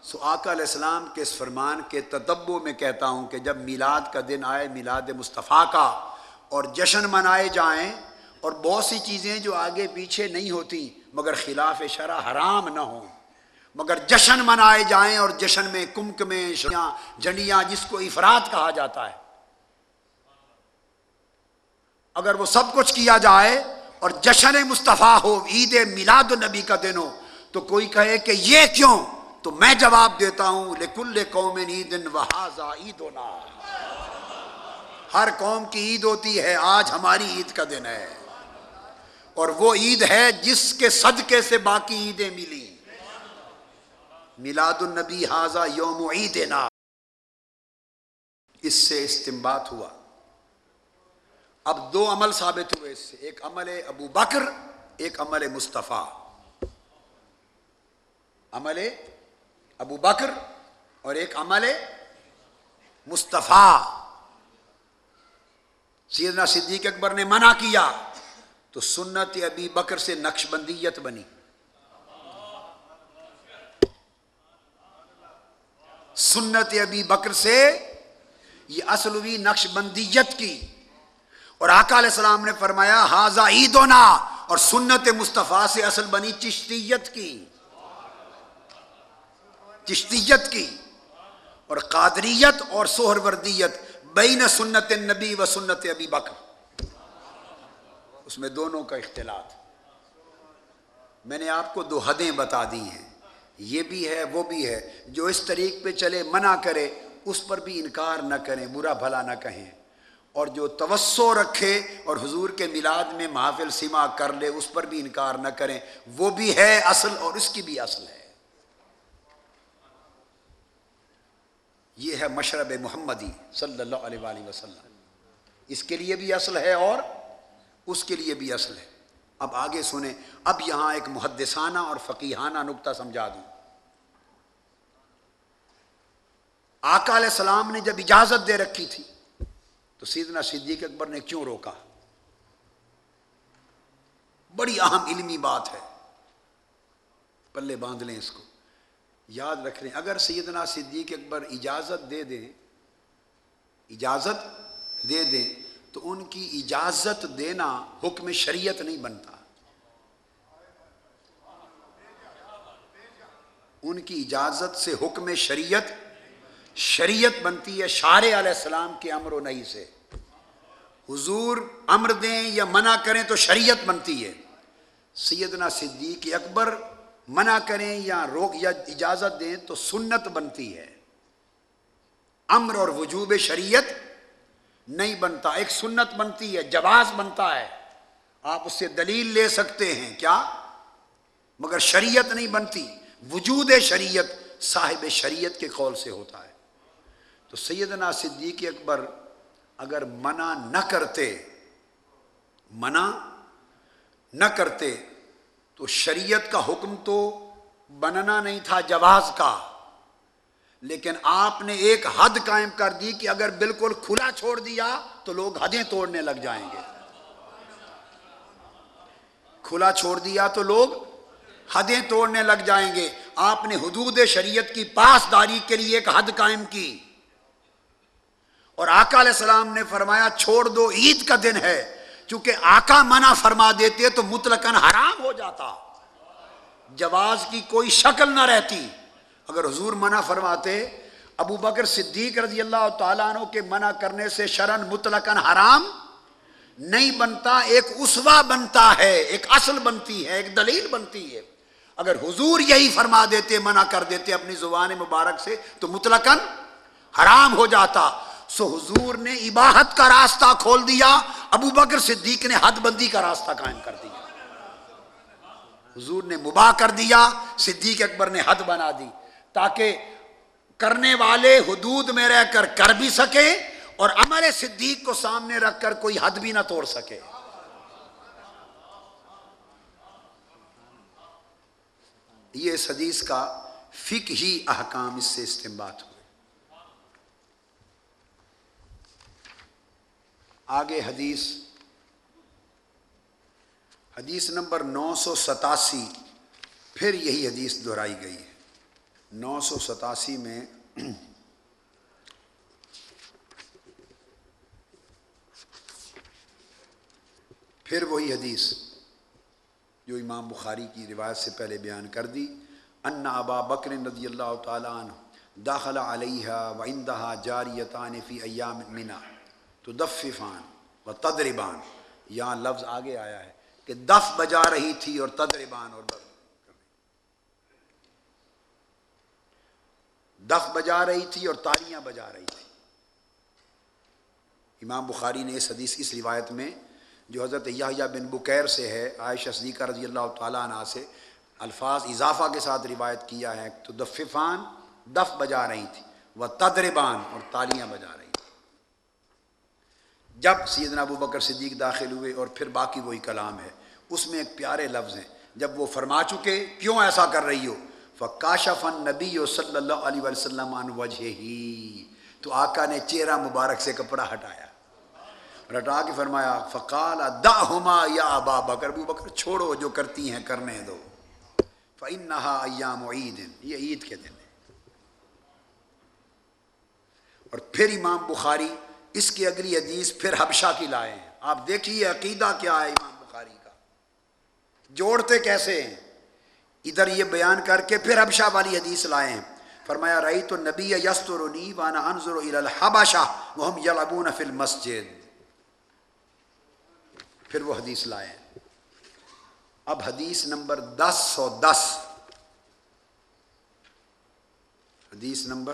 سو آقا علیہ السلام کے اس فرمان کے تدبو میں کہتا ہوں کہ جب میلاد کا دن آئے، میلاد مصطفیٰ کا، اور جشن منائے جائیں، اور بہت سی چیزیں جو آگے پیچھے نہیں ہوتی، مگر خلاف شرع حرام نہ ہوں، مگر جشن منائے جائیں اور جشن میں کمک میں جنیاں، جس کو افراد کہا جاتا ہے۔ اگر وہ سب کچھ کیا جائے اور جشن مصطفیٰ ہو، عید میلاد النبی کا دن ہو، تو کوئی کہے کہ یہ کیوں؟ تو میں جواب دیتا ہوں، لکل قوم عید عید ہر قوم کی عید ہوتی ہے، آج ہماری عید کا دن ہے۔ اور وہ عید ہے جس کے صدقے سے باقی عیدیں ملی میلاد النبی حاضہ یوم عیدنا۔ اس سے استمبات ہوا۔ اب دو عمل ثابت ہوئے اس سے، ایک عمل ابو بکر، ایک عمل مصطفیٰ۔ عمل ابو بکر اور ایک عمل مصطفیٰ۔ سیدنا صدیق اکبر نے منع کیا تو سنت ابی بکر سے نقش بندیت بنی۔ سنت ابی بکر سے یہ اصل ہوئی نقش بندیت کی۔ اور آقا علیہ السلام نے فرمایا حاضا عید اور سنت مصطفیٰ سے اصل بنی چشتیت کی۔ چشتیت کی۔ اور قادریت اور سہر وردیت بین سنت نبی و سنت ابی بکر۔ اس میں دونوں کا اختلاط۔ میں نے آپ کو دو حدیں بتا دی ہیں۔ یہ بھی ہے، وہ بھی ہے۔ جو اس طریق پہ چلے، منع کرے، اس پر بھی انکار نہ کریں، برا بھلا نہ کہیں۔ اور جو توسع رکھے اور حضور کے میلاد میں محافل سما کر لے، اس پر بھی انکار نہ کریں۔ وہ بھی ہے اصل اور اس کی بھی اصل ہے۔ یہ ہے مشرب محمدی صلی اللہ علیہ وآلہ وسلم۔ اس کے لیے بھی اصل ہے اور اس کے لیے بھی اصل ہے۔ اب آگے سنیں۔ اب یہاں ایک محدثانہ اور فقیحانہ نقطہ سمجھا دوں۔ آقا علیہ السلام نے جب اجازت دے رکھی تھی تو سیدنا صدیق اکبر نے کیوں روکا؟ بڑی اہم علمی بات ہے۔ پلے باندھ لیں اس کو۔ یاد رکھ لیں، اگر سیدنا صدیق اکبر اجازت دے دیں، اجازت دے دیں، تو ان کی اجازت دینا حکم شریعت نہیں بنتا۔ ان کی اجازت سے حکم شریعت شریعت بنتی ہے شار علیہ السلام کے امر و نہیں سے۔ حضور امر دیں یا منع کریں تو شریعت بنتی ہے۔ سیدنا صدیق اکبر منع کریں یا روک یا اجازت دیں تو سنت بنتی ہے۔ امر اور وجوب شریعت نہیں بنتا، ایک سنت بنتی ہے، جواز بنتا ہے۔ آپ اس سے دلیل لے سکتے ہیں کیا؟ مگر شریعت نہیں بنتی، وجود شریعت صاحب شریعت کے قول سے ہوتا ہے۔ تو سیدنا صدیق اکبر اگر منع نہ کرتے، منع نہ کرتے، تو شریعت کا حکم تو بننا نہیں تھا جواز کا۔ لیکن آپ نے ایک حد قائم کر دی کہ اگر بالکل کھلا چھوڑ دیا تو لوگ حدیں توڑنے لگ جائیں گے۔ کھلا چھوڑ دیا تو لوگ حدیں توڑنے لگ جائیں گے۔ آپ نے حدود شریعت کی پاسداری کے لیے ایک حد قائم کی۔ اور آقا علیہ السلام نے فرمایا، چھوڑ دو، عید کا دن ہے۔ چونکہ آقا منع فرما دیتے تو مطلقاً حرام ہو جاتا۔ جواز کی کوئی شکل نہ رہتی۔ اگر حضور منع فرماتے، ابو بکر صدیق رضی اللہ تعالیٰ عنہ کے منع کرنے سے شرن مطلقاً حرام نہیں بنتا، ایک اسوا بنتا ہے، ایک اصل بنتی ہے، ایک دلیل بنتی ہے۔ اگر حضور یہی فرما دیتے، منع کر دیتے اپنی زبان مبارک سے، تو مطلقاً حرام ہو جاتا۔ سو حضور نے عباہت کا راستہ کھول دیا، ابو بکر صدیق نے حد بندی کا راستہ قائم کر دیا۔ حضور نے مباح کر دیا، صدیق اکبر نے حد بنا دی۔ تاکہ کرنے والے حدود میں رہ کر کر بھی سکے اور عمل صدیق کو سامنے رکھ کر کوئی حد بھی نہ توڑ سکے۔ یہ اس حدیث کا فک ہی احکام اس سے استعمال ہوئے آگے حدیث۔ حدیث نمبر نو سو ستاسی۔ پھر یہی حدیث دہرائی گئی۔ ہے نو سو ستاسی میں پھر وہی حدیث جو امام بخاری کی روایت سے پہلے بیان کر دی۔ ان ابا بکر رضی اللہ تعالیٰ عنہ داخلہ علیہ و اندہا جاریتان فی ایام منا تو دففان و تدربان۔ یہاں لفظ آگے آیا ہے کہ دف بجا رہی تھی اور تدربان اور دف بجا رہی تھی اور تالیاں بجا رہی تھی۔ امام بخاری نے اس حدیث، اس روایت میں جو حضرت یحییٰ بن بکیر سے ہے، عائشہ صدیقہ رضی اللہ تعالیٰ عنہ سے الفاظ اضافہ کے ساتھ روایت کیا ہے۔ تو دففان دف بجا رہی تھی وہ تدربان اور تالیاں بجا رہی تھی۔ جب سیدنا ابو بکر صدیق داخل ہوئے اور پھر باقی وہی کلام ہے، اس میں ایک پیارے لفظ ہیں۔ جب وہ فرما چکے، کیوں ایسا کر رہی ہو؟ فکاشفن نبی و صلی اللہ علیہ وسلم عن وجہ ہی تو آقا نے چہرہ مبارک سے کپڑا ہٹایا۔ رٹا کے فرمایا، فقال دا ہما یا ابا بکر۔ ابو بکر، چھوڑو، جو کرتی ہیں، کرنے دو۔ فنحا ایام عید۔ یہ عید کے دن ہے۔ اور پھر امام بخاری اس کی اگلی حدیث پھر حبشہ کی لائے ہیں آپ دیکھیے عقیدہ کیا ہے امام بخاری کا۔ جوڑتے کیسے ہیں؟ ادھر یہ بیان کر کے پھر حبشہ والی حدیث لائے ہیں فرمایا رہی تو نبی یسترنی وانا انظر الى الحبشہ وهم یلعبون فی المسجد۔ پھر وہ حدیث لائے ہیں اب حدیث نمبر دس سو دس۔ حدیث نمبر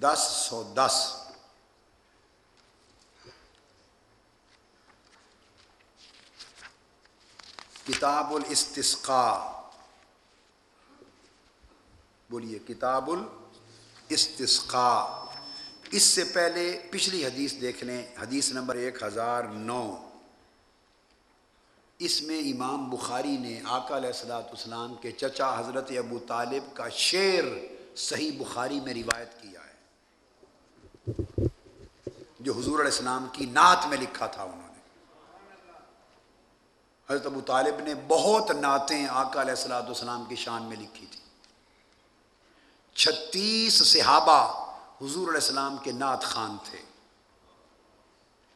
دس سو دس۔ کتاب الاستسقاء۔ بولیے، کتاب الاستسقاء۔ اس سے پہلے پچھلی حدیث دیکھ لیں، حدیث نمبر ایک ہزار نو۔ اس میں امام بخاری نے آقا علیہ السلاۃ اسلام کے چچا حضرت ابو طالب کا شعر صحیح بخاری میں روایت کیا ہے، جو حضور علیہ السلام کی نعت میں لکھا تھا انہوں نے۔ حضرت ابو طالب نے بہت نعتیں آقا علیہ السلاۃ والسلام کی شان میں لکھی تھی۔ چھتیس صحابہ حضور علیہ السلام کے نعت خان تھے۔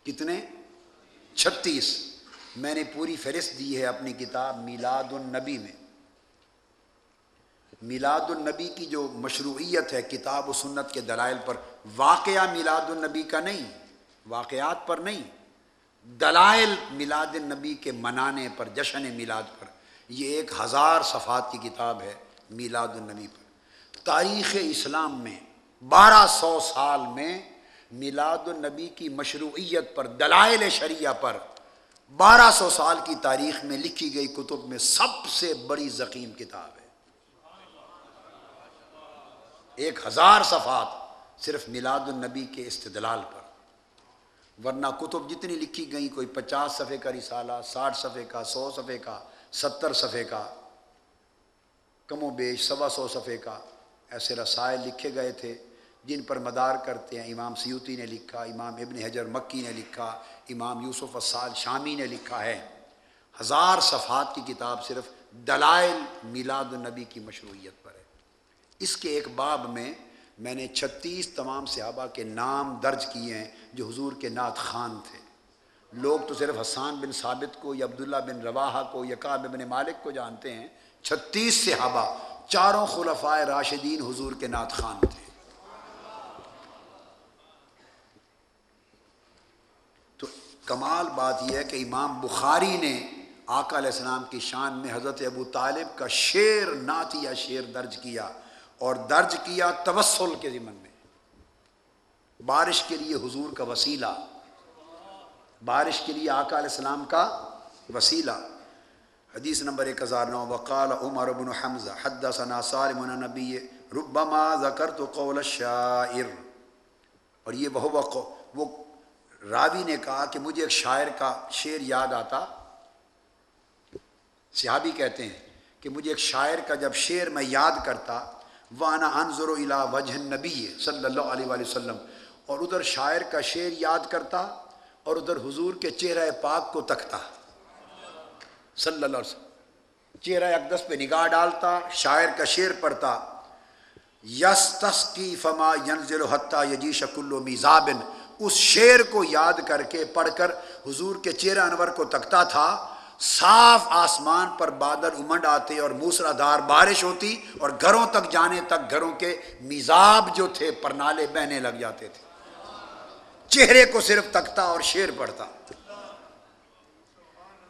کتنے؟ چھتیس۔ میں نے پوری فہرست دی ہے اپنی کتاب میلاد النبی میں۔ میلاد النبی کی جو مشروعیت ہے کتاب و سنت کے دلائل پر واقعہ میلاد النبی کا نہیں، واقعات پر نہیں۔ دلائل میلاد النبی کے منانے پر، جشن میلاد پر۔ یہ ایک ہزار صفحات کی کتاب ہے میلاد النبی پر۔ تاریخ اسلام میں بارہ سو سال میں میلاد النبی کی مشروعیت پر، دلائل شریعہ پر بارہ سو سال کی تاریخ میں لکھی گئی کتب میں سب سے بڑی ذقیم کتاب ہے۔ ایک ہزار صفحات صرف میلاد النبی کے استدلال پر۔ ورنہ کتب جتنی لکھی گئیں کوئی پچاس صفحے کا رسالہ، ساٹھ صفحے کا، سو صفحے کا، ستر صفحے کا، کم و بیش سوا سو صفحے کا ایسے رسائل لکھے گئے تھے جن پر مدار کرتے ہیں۔ امام سیوتی نے لکھا، امام ابن حجر مکی نے لکھا، امام یوسف اسال شامی نے لکھا ہے۔ ہزار صفحات کی کتاب صرف دلائل میلاد النبی کی مشروعیت پر ہے۔ اس کے ایک باب میں میں نے چھتیس تمام صحابہ کے نام درج کیے ہیں جو حضور کے نعت خان تھے۔ لوگ تو صرف حسان بن ثابت کو یا عبداللہ بن رواحہ کو یا کعب بن مالک کو جانتے ہیں۔ چھتیس صحابہ، چاروں خلفائے راشدین حضور کے نعت خان تھے۔ تو کمال بات یہ ہے کہ امام بخاری نے آقا علیہ السلام کی شان میں حضرت ابو طالب کا شعر، نعت یا شعر درج کیا۔ اور درج کیا توسل کے ذمن میں۔ بارش کے لیے حضور کا وسیلہ، بارش کے لیے آقا علیہ السلام کا وسیلہ۔ حدیث نمبر ایک ہزار نو، وقال عمر بن حمزہ حد ثنا سالم نبی، ربما ذکر تو قول الشاعر۔ اور یہ وہ وہ راوی نے کہا کہ مجھے ایک شاعر کا شعر یاد آتا۔ صحابی کہتے ہیں کہ مجھے ایک شاعر کا جب شعر میں یاد کرتا وانا انظر الا وجہ نبی صلی اللہ علیہ وآلہ وسلم، اور ادھر شاعر کا شعر یاد کرتا اور ادھر حضور کے چہرہ پاک کو تکتا۔ صلی اللہ علیہ وسلم، چہرہ اقدس پہ نگاہ ڈالتا، شاعر کا شعر پڑھتا۔ یس تس کی فما ینزل حتیٰ یجی شکل و میزابن، اس شعر کو یاد کر کے پڑھ کر حضور کے چہرہ انور کو تکتا تھا۔ صاف آسمان پر بادل امنڈ آتے اور موسرا دار بارش ہوتی اور گھروں تک جانے تک گھروں کے میزاب جو تھے پرنالے بہنے لگ جاتے تھے۔ چہرے کو صرف تکتا اور شیر پڑتا۔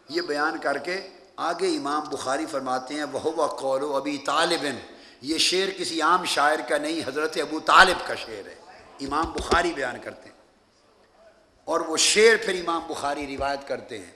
یہ بیان کر کے آگے امام بخاری فرماتے ہیں وہ قول و ابھی طالب۔ یہ شعر کسی عام شاعر کا نہیں، حضرت ابو طالب کا شعر ہے۔ امام بخاری بیان کرتے ہیں۔ اور وہ شعر پھر امام بخاری روایت کرتے ہیں۔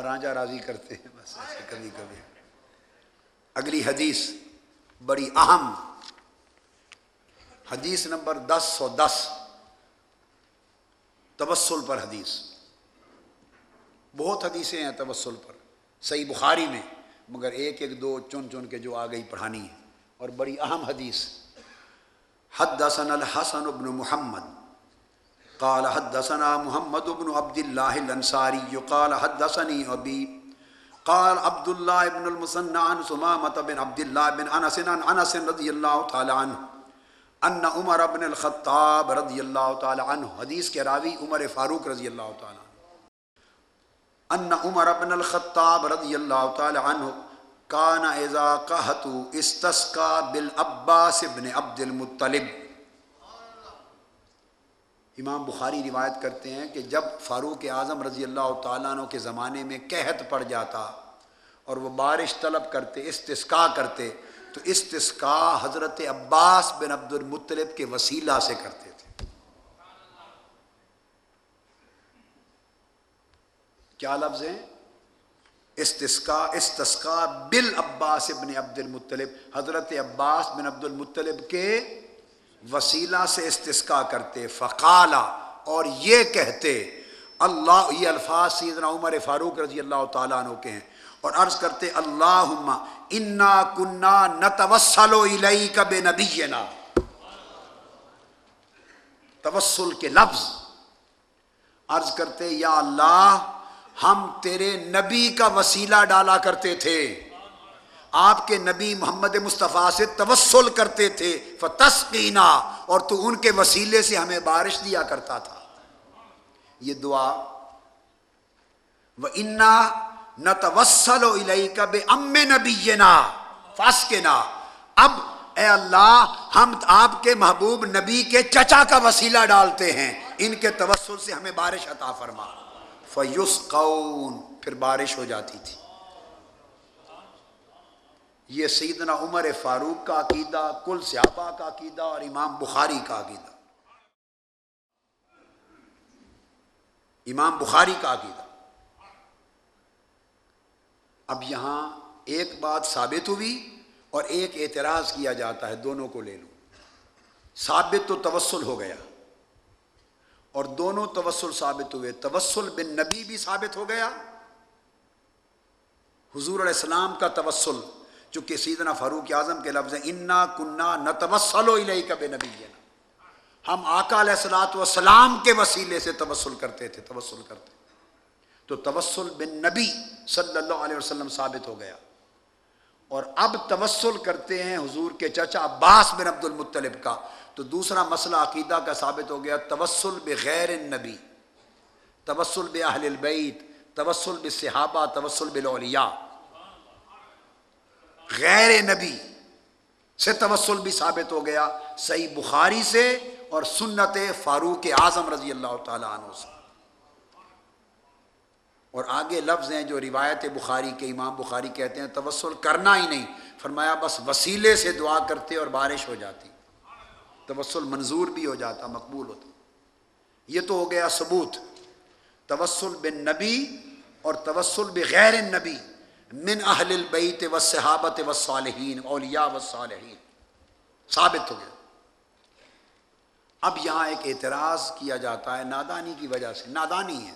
اپنا رانجا راضی کرتے ہیں، بس ایسے کبھی کبھی۔ اگلی حدیث، بڑی اہم۔ حدیث نمبر دس سو دس۔ تبسل پر حدیث۔ بہت حدیثیں ہیں تبسل پر۔ صحیح بخاری میں، مگر ایک ایک دو چن چن کے جو آ گئی پڑھانی ہے۔ اور بڑی اہم حدیث۔ حدثنا الحسن ابن محمد۔ قال حدثنا محمد ابن عبد الله الانصاري قال حدثني ابي قال عبد الله ابن المصنع عن سمامة بن عبد الله بن انس عن انس رضي الله تعالى عنه ان عمر ابن الخطاب رضی اللہ تعالی عنہ حدیث کے راوی عمر فاروق رضی اللہ تعالی عنہ ان عمر ابن الخطاب رضی اللہ تعالی عنہ کان اذا قہتو استسقا بالعباس ابن عبد المطلب۔ امام بخاری روایت کرتے ہیں کہ جب فاروق اعظم رضی اللہ تعالیٰ عنہ کے زمانے میں قحط پڑ جاتا اور وہ بارش طلب کرتے استسقا کرتے، تو استسقا حضرت عباس بن عبد المطلب کے وسیلہ سے کرتے تھے۔ کیا لفظ ہیں؟ استسقا استسقا بل عباس ابن عبد المطلب، حضرت عباس بن عبد المطلب کے وسیلہ سے استسقا کرتے، فقالا، اور یہ کہتے، اللہ، یہ الفاظ سیدنا عمر فاروق رضی اللہ تعالیٰ عنہ کے ہیں، اور عرض کرتے اللہ انا کنا نتوسل الی کب نبینا توسل کے لفظ۔ عرض کرتے، یا اللہ، ہم تیرے نبی کا وسیلہ ڈالا کرتے تھے۔ آپ کے نبی محمد مصطفیٰ سے توسل کرتے تھے، فتسقینا، اور تو ان کے وسیلے سے ہمیں بارش دیا کرتا تھا۔ یہ دعا وہ انا نہ توسل کا بے ام نبی نا فاس کے نا اب اے اللہ، ہم آپ کے محبوب نبی کے چچا کا وسیلہ ڈالتے ہیں۔ ان کے توسل سے ہمیں بارش عطا فرما۔ فیوس قون پھر بارش ہو جاتی تھی۔ یہ سیدنا عمر فاروق کا عقیدہ، کل سیابا کا عقیدہ اور امام بخاری کا عقیدہ۔ امام بخاری کا عقیدہ۔ اب یہاں ایک بات ثابت ہوئی اور ایک اعتراض کیا جاتا ہے، دونوں کو لے لوں ثابت تو توسل ہو گیا۔ اور دونوں توسل ثابت ہوئے۔ توسل بن نبی بھی ثابت ہو گیا۔ حضور علیہ السلام کا توسل۔ چونکہ سیدنا فاروق اعظم کے لفظ انا کنہ نہ توسل و کب نبی ہم آقا علیہ السلاۃ والسلام کے وسیلے سے توسل کرتے تھے توسل کرتے تو توسل بن نبی صلی اللہ علیہ وسلم ثابت ہو گیا۔ اور اب توسل کرتے ہیں حضور کے چچا عباس بن عبد المطلب کا۔ تو دوسرا مسئلہ عقیدہ کا ثابت ہو گیا توسل بغیر نبی توسل باہل البیت توسل بصحابہ توسل بالاولیاء غیر نبی سے توسل بھی ثابت ہو گیا صحیح بخاری سے اور سنت فاروق اعظم رضی اللہ تعالیٰ عنہ سے۔ اور آگے لفظ ہیں جو روایت بخاری کے امام بخاری کہتے ہیں، توسل کرنا ہی نہیں۔ فرمایا، بس وسیلے سے دعا کرتے اور بارش ہو جاتی۔ توسل منظور بھی ہو جاتا، مقبول ہوتا۔ یہ تو ہو گیا ثبوت۔ توسل بن نبی اور توسل بغیر نبی۔ من اہل البیت و صحابت و صالحین اولیاء و صالحین ثابت ہو گیا۔ اب یہاں ایک اعتراض کیا جاتا ہے نادانی کی وجہ سے، نادانی ہے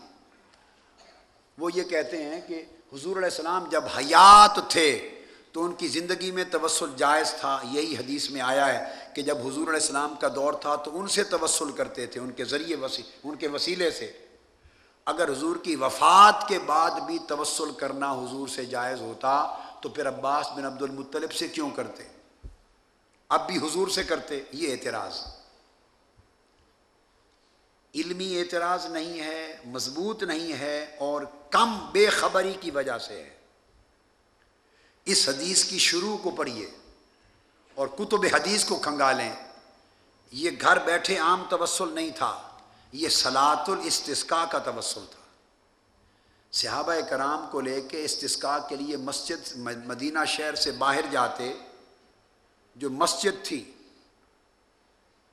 وہ یہ کہتے ہیں کہ حضور علیہ السلام جب حیات تھے تو ان کی زندگی میں توسل جائز تھا۔ یہی حدیث میں آیا ہے کہ جب حضور علیہ السلام کا دور تھا تو ان سے توسل کرتے تھے، ان کے ذریعے وسی، ان کے وسیلے سے۔ اگر حضور کی وفات کے بعد بھی توسل کرنا حضور سے جائز ہوتا تو پھر عباس بن عبد المطلب سے کیوں کرتے؟ اب بھی حضور سے کرتے، یہ اعتراض۔ علمی اعتراض نہیں ہے، مضبوط نہیں ہے اور کم بے خبری کی وجہ سے ہے۔ اس حدیث کی شروع کو پڑھیے اور کتب حدیث کو کھنگالیں۔ یہ گھر بیٹھے عام توسل نہیں تھا۔ یہ سلاط الاستسقاء کا توسل تھا۔ صحابہ کرام کو لے کے استسقاء کے لیے مسجد مدینہ شہر سے باہر جاتے، جو مسجد تھی،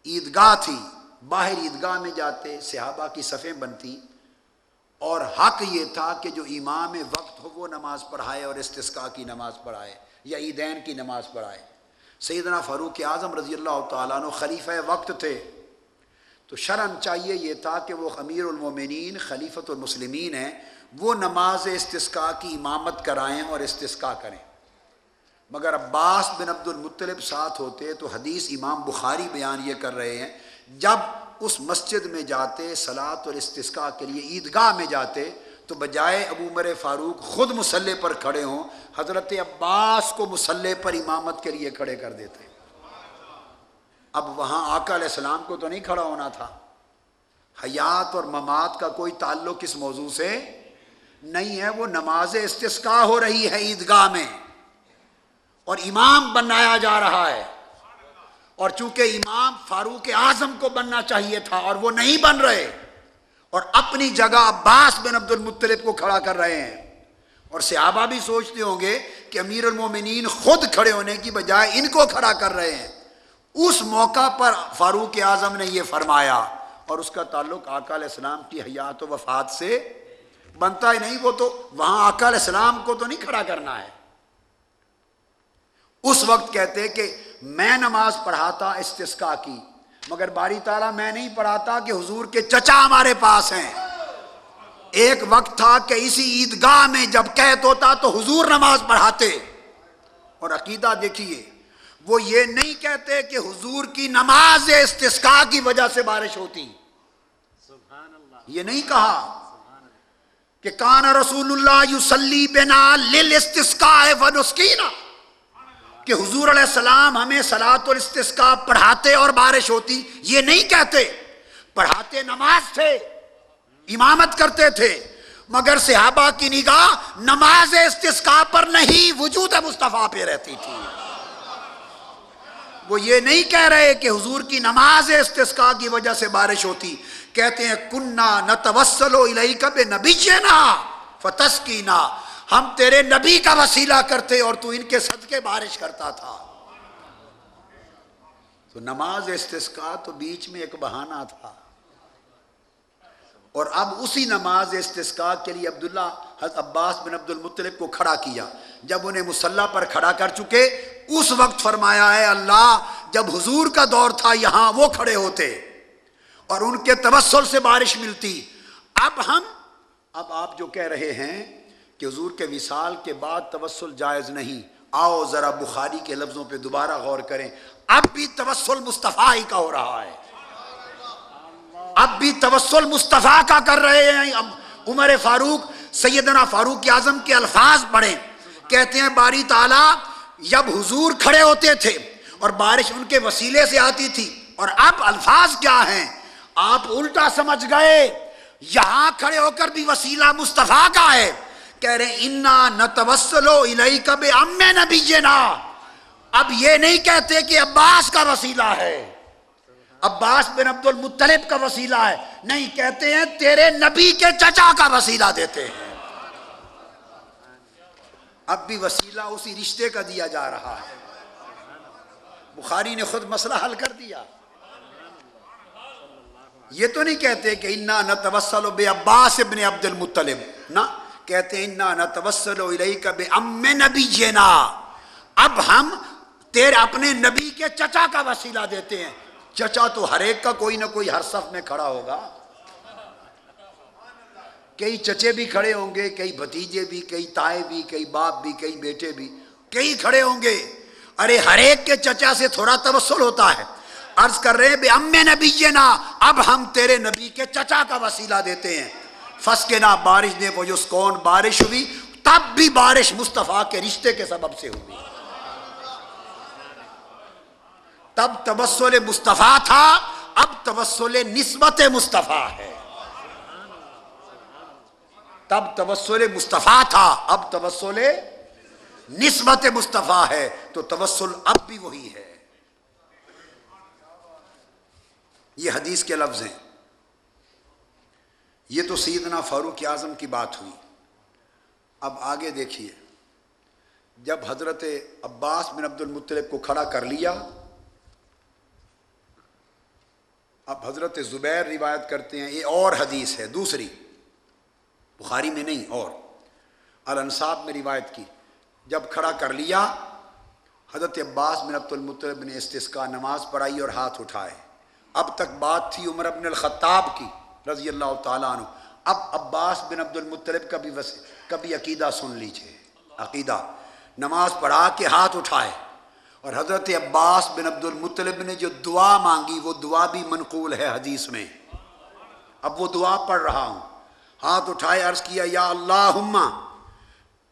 عیدگاہ تھی، باہر عیدگاہ میں جاتے، صحابہ کی صفیں بنتی۔ اور حق یہ تھا کہ جو امام وقت ہو، وہ نماز پڑھائے اور استسقاء کی نماز پڑھائے، یا عیدین کی نماز پڑھائے۔ سیدنا فاروق اعظم رضی اللہ تعالیٰ عنہ خلیفہ وقت تھے۔ تو شرم چاہیے یہ تھا کہ وہ امیر المومنین، خلیفۃ المسلمین ہیں، وہ نماز استسقاء کی امامت کرائیں اور استسقاء کریں۔ مگر عباس بن عبد المطلب ساتھ ہوتے تو حدیث امام بخاری بیان یہ کر رہے ہیں، جب اس مسجد میں جاتے سلاد اور استسقاء کے لیے عیدگاہ میں جاتے، تو بجائے ابو عمر فاروق خود مسلح پر کھڑے ہوں، حضرت عباس کو مسلح پر امامت کے لیے کھڑے کر دیتے۔ اب وہاں آقا علیہ السلام کو تو نہیں کھڑا ہونا تھا۔ حیات اور ممات کا کوئی تعلق اس موضوع سے نہیں ہے، وہ نماز استسقاء ہو رہی ہے عیدگاہ میں۔ اور امام بنایا جا رہا ہے۔ اور چونکہ امام فاروق اعظم کو بننا چاہیے تھا اور وہ نہیں بن رہے، اور اپنی جگہ عباس بن عبد المطلب کو کھڑا کر رہے ہیں۔ اور صحابہ بھی سوچتے ہوں گے کہ امیر المومنین خود کھڑے ہونے کی بجائے ان کو کھڑا کر رہے ہیں۔ اس موقع پر فاروق اعظم نے یہ فرمایا اور اس کا تعلق آقا علیہ السلام کی حیات و وفات سے بنتا ہی نہیں، وہ تو وہاں آقا علیہ السلام کو تو نہیں کھڑا کرنا ہے۔ اس وقت کہتے کہ میں نماز پڑھاتا استسقا کی، مگر باری تعالیٰ میں نہیں پڑھاتا کہ حضور کے چچا ہمارے پاس ہیں۔ ایک وقت تھا کہ اسی عیدگاہ میں جب قید ہوتا تو حضور نماز پڑھاتے۔ اور عقیدہ دیکھیے وہ یہ نہیں کہتے کہ حضور کی نماز استسقا کی وجہ سے بارش ہوتی۔ یہ نہیں کہا کہ کان رسول اللہ یوسلی بنا لل استسکا کہ حضور علیہ السلام ہمیں سلاۃ الاستسقاء پڑھاتے اور بارش ہوتی یہ نہیں کہتے۔ پڑھاتے نماز تھے امامت کرتے تھے مگر صحابہ کی نگاہ نماز استسقاء پر نہیں وجود مصطفیٰ پہ رہتی تھی۔ وہ یہ نہیں کہہ رہے کہ حضور کی نماز استسقاء کی وجہ سے بارش ہوتی۔ کہتے ہیں کنہ نہ توسلو الہی کب نبی نا فتسکینا ہم تیرے نبی کا وسیلہ کرتے اور تو ان کے صدقے بارش کرتا تھا۔ تو نماز استسقاء تو بیچ میں ایک بہانہ تھا۔ اور اب اسی نماز استسقاء کے لیے عبداللہ حضرت عباس بن عبد المطلب کو کھڑا کیا۔ جب انہیں مسلح پر کھڑا کر چکے اس وقت فرمایا ہے، اللہ، جب حضور کا دور تھا، یہاں وہ کھڑے ہوتے اور ان کے تبسل سے بارش ملتی۔ اب ہم، اب آپ جو کہہ رہے ہیں کہ حضور کے وصال کے بعد توسل جائز نہیں۔ آؤ ذرا بخاری کے لفظوں پہ دوبارہ غور کریں۔ اب بھی توسل مصطفیٰ ہی کا ہو رہا ہے۔ اب بھی توسل مصطفیٰ کا کر رہے ہیں۔ عمر فاروق، سیدنا فاروق اعظم کے الفاظ پڑھیں۔ کہتے ہیں، باری تعالیٰ جب حضور کھڑے ہوتے تھے اور بارش ان کے وسیلے سے آتی تھی، اور اب الفاظ کیا ہیں؟ آپ الٹا سمجھ گئے۔ یہاں کھڑے ہو کر بھی وسیلہ مصطفیٰ کا ہے۔ کہہ رہے انا نہ توسلو الہی کب ام نبی اب یہ نہیں کہتے کہ عباس کا وسیلہ ہے۔ عباس بن عبد المطلب کا وسیلہ ہے۔ نہیں، کہتے ہیں تیرے نبی کے چچا کا وسیلہ دیتے ہیں۔ اب بھی وسیلہ اسی رشتے کا دیا جا رہا ہے۔ بخاری نے خود مسئلہ حل کر دیا۔ یہ تو نہیں کہتے کہ انا نہ توسل بے عباس ابن عبد المطلب۔ نہ، کہتے ہیں انا نہ توسل کا بے ام نبی جینا اب ہم تیرے، اپنے نبی کے چچا کا وسیلہ دیتے ہیں۔ چچا تو ہر ایک کا کوئی نہ کوئی ہر صف میں کھڑا ہوگا۔ کئی چچے بھی کھڑے ہوں گے، کئی بھتیجے بھی، کئی تائے بھی، کئی باپ بھی، کئی بیٹے بھی، کئی کھڑے ہوں گے۔ ارے، ہر ایک کے چچا سے تھوڑا تبسل ہوتا ہے۔ عرض کر رہے بے ام نبی نا اب ہم تیرے نبی کے چچا کا وسیلہ دیتے ہیں۔ فس کے نہ بارش نے وہ جس کون بارش ہوئی، تب بھی بارش مصطفیٰ کے رشتے کے سبب سے ہوئی۔ تب تبسل مصطفیٰ تھا، اب تبسل نسبت مصطفیٰ ہے۔ تب تبسل مصطفیٰ تھا، اب تبسل نسبت مصطفیٰ ہے، تو تبسل اب بھی وہی ہے۔ یہ حدیث کے لفظ ہیں۔ یہ تو سیدنا فاروق اعظم کی بات ہوئی۔ اب آگے دیکھیے۔ جب حضرت عباس بن عبد المطلب کو کھڑا کر لیا، اب حضرت زبیر روایت کرتے ہیں، یہ اور حدیث ہے، دوسری۔ بخاری میں نہیں، اور الانصاب میں روایت کی، جب کھڑا کر لیا، حضرت عباس بن عبد المطلب نے استسقا نماز پڑھائی اور ہاتھ اٹھائے۔ اب تک بات تھی عمر ابن الخطاب کی، رضی اللہ تعالیٰ عنہ۔ اب عباس بن عبد المطلب کا بھی کبھی عقیدہ سن لیجیے۔ عقیدہ، نماز پڑھا کے ہاتھ اٹھائے۔ اور حضرت عباس بن عبد المطلب نے جو دعا مانگی، وہ دعا بھی منقول ہے حدیث میں۔ اب وہ دعا پڑھ رہا ہوں۔ ہاتھ اٹھائے، عرض کیا، یا اللہ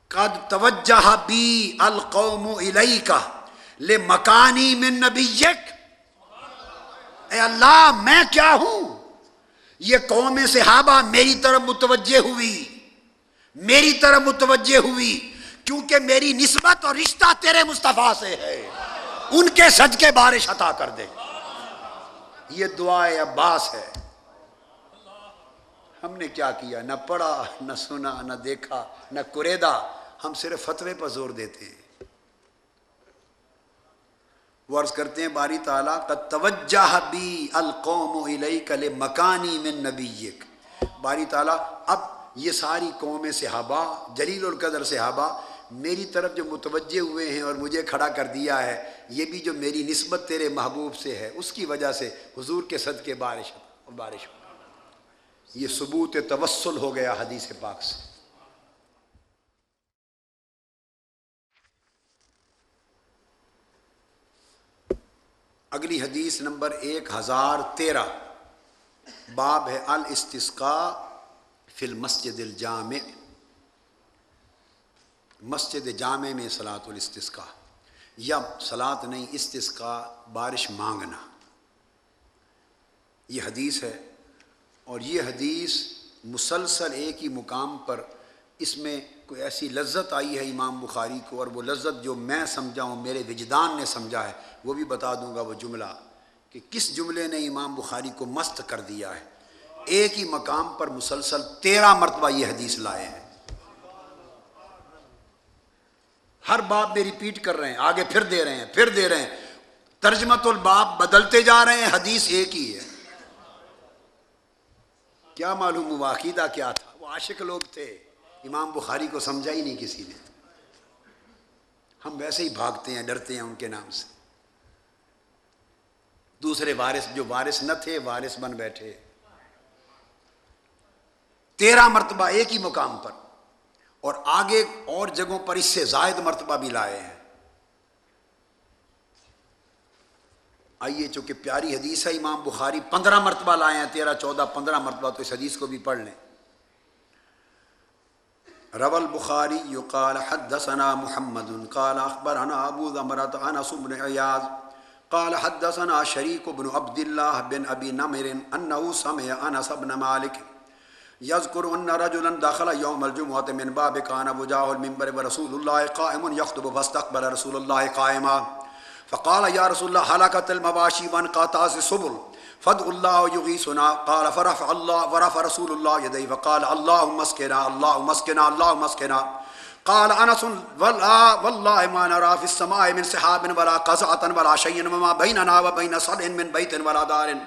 قد توجہ بی القوم کا لے مکانی میں نبیک۔ اے اللہ، میں کیا ہوں؟ یہ قوم صحابہ میری طرف متوجہ ہوئی، میری طرف متوجہ ہوئی، کیونکہ میری نسبت اور رشتہ تیرے مصطفیٰ سے ہے۔ ان کے سج کے بارش عطا کر دے۔ یہ دعا عباس ہے۔ ہم نے کیا کیا؟ نہ پڑھا، نہ سنا، نہ دیکھا، نہ قریدا ہم صرف فتوے پر زور دیتے ہیں۔ وہ عرض کرتے ہیں، باری تعالیٰ کا توجہ بی القوم کل مکانی میں نبی باری تعالیٰ، اب یہ ساری قوم صحابہ، جلیل القدر صحابہ، میری طرف جو متوجہ ہوئے ہیں اور مجھے کھڑا کر دیا ہے، یہ بھی جو میری نسبت تیرے محبوب سے ہے، اس کی وجہ سے حضور کے صدقے بارش بارش ہو یہ ثبوت توسل ہو گیا حدیث پاک سے۔ اگلی حدیث نمبر ایک ہزار تیرہ۔ باب ہے الاستسقا فی المسجد الجامع۔ مسجد جامع میں سلاۃ الاستسقا یا سلاد نہیں استسقا بارش مانگنا۔ یہ حدیث ہے اور یہ حدیث مسلسل ایک ہی مقام پر اس میں کوئی ایسی لذت آئی ہے امام بخاری کو اور وہ لذت جو میں سمجھا ہوں، میرے وجدان نے سمجھا ہے، وہ بھی بتا دوں گا وہ جملہ کہ کس جملے نے امام بخاری کو مست کر دیا ہے۔ ایک ہی مقام پر مسلسل تیرہ مرتبہ یہ حدیث لائے ہیں۔ ہر باب میں ریپیٹ کر رہے ہیں، آگے پھر دے رہے ہیں، پھر دے رہے ہیں۔ ترجمت الباب بدلتے جا رہے ہیں، حدیث ایک ہی ہے۔ کیا معلوم ہوا عقیدہ کیا تھا؟ وہ عاشق لوگ تھے۔ امام بخاری کو سمجھا ہی نہیں کسی نے۔ ہم ویسے ہی بھاگتے ہیں، ڈرتے ہیں ان کے نام سے۔ دوسرے وارث، جو وارث نہ تھے، وارث بن بیٹھے۔ تیرہ مرتبہ ایک ہی مقام پر۔ اور آگے اور جگہوں پر اس سے زائد مرتبہ بھی لائے ہیں۔ آئیے چونکہ پیاری حدیث ہے، امام بخاری پندرہ مرتبہ لائے ہیں، تیرہ، چودہ، پندرہ مرتبہ، تو اس حدیث کو بھی پڑھ لیں۔ رول بخاری یقال حدثنا محمد، قال اخبرنا ابو ذمرت انس بن عیاض، قال حدثنا شریک بن عبد الله بن ابي نمر انه سمع انس بن مالك يذكر ان رجلا دخل يوم الجمعه من باب كان وجاه المنبر ورسول الله قائم يخطب فاستقبل رسول الله قائما۔ فقال يا رسول الله حلقت المباشي وانقطعت السبل فد اللہ یغیثنا. قال، فرفع اللہ ورفع رسول اللہ یدی فقال اللهم اسقنا اللهم اسقنا اللهم اسقنا قال، انس والله ما نرى في السماء من سحاب ولا قزعه ولا شيء وما بيننا وبين صد من بيت ولا دار.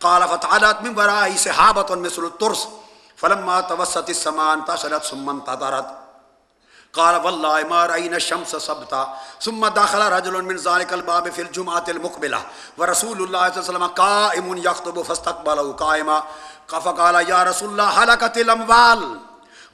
قال فتعلت من وراء سحابه مثل الترس، فلما توسط السماء انتشرت ثم انتظرت. قال والله ما راينا الشمس سبتا ثم دخل رجل من ذلك الباب في الجمعه المقبله ورسول الله صلى الله عليه وسلم قائم يخطب فاستقبله قائما فقال يا رسول الله هلكت الاموال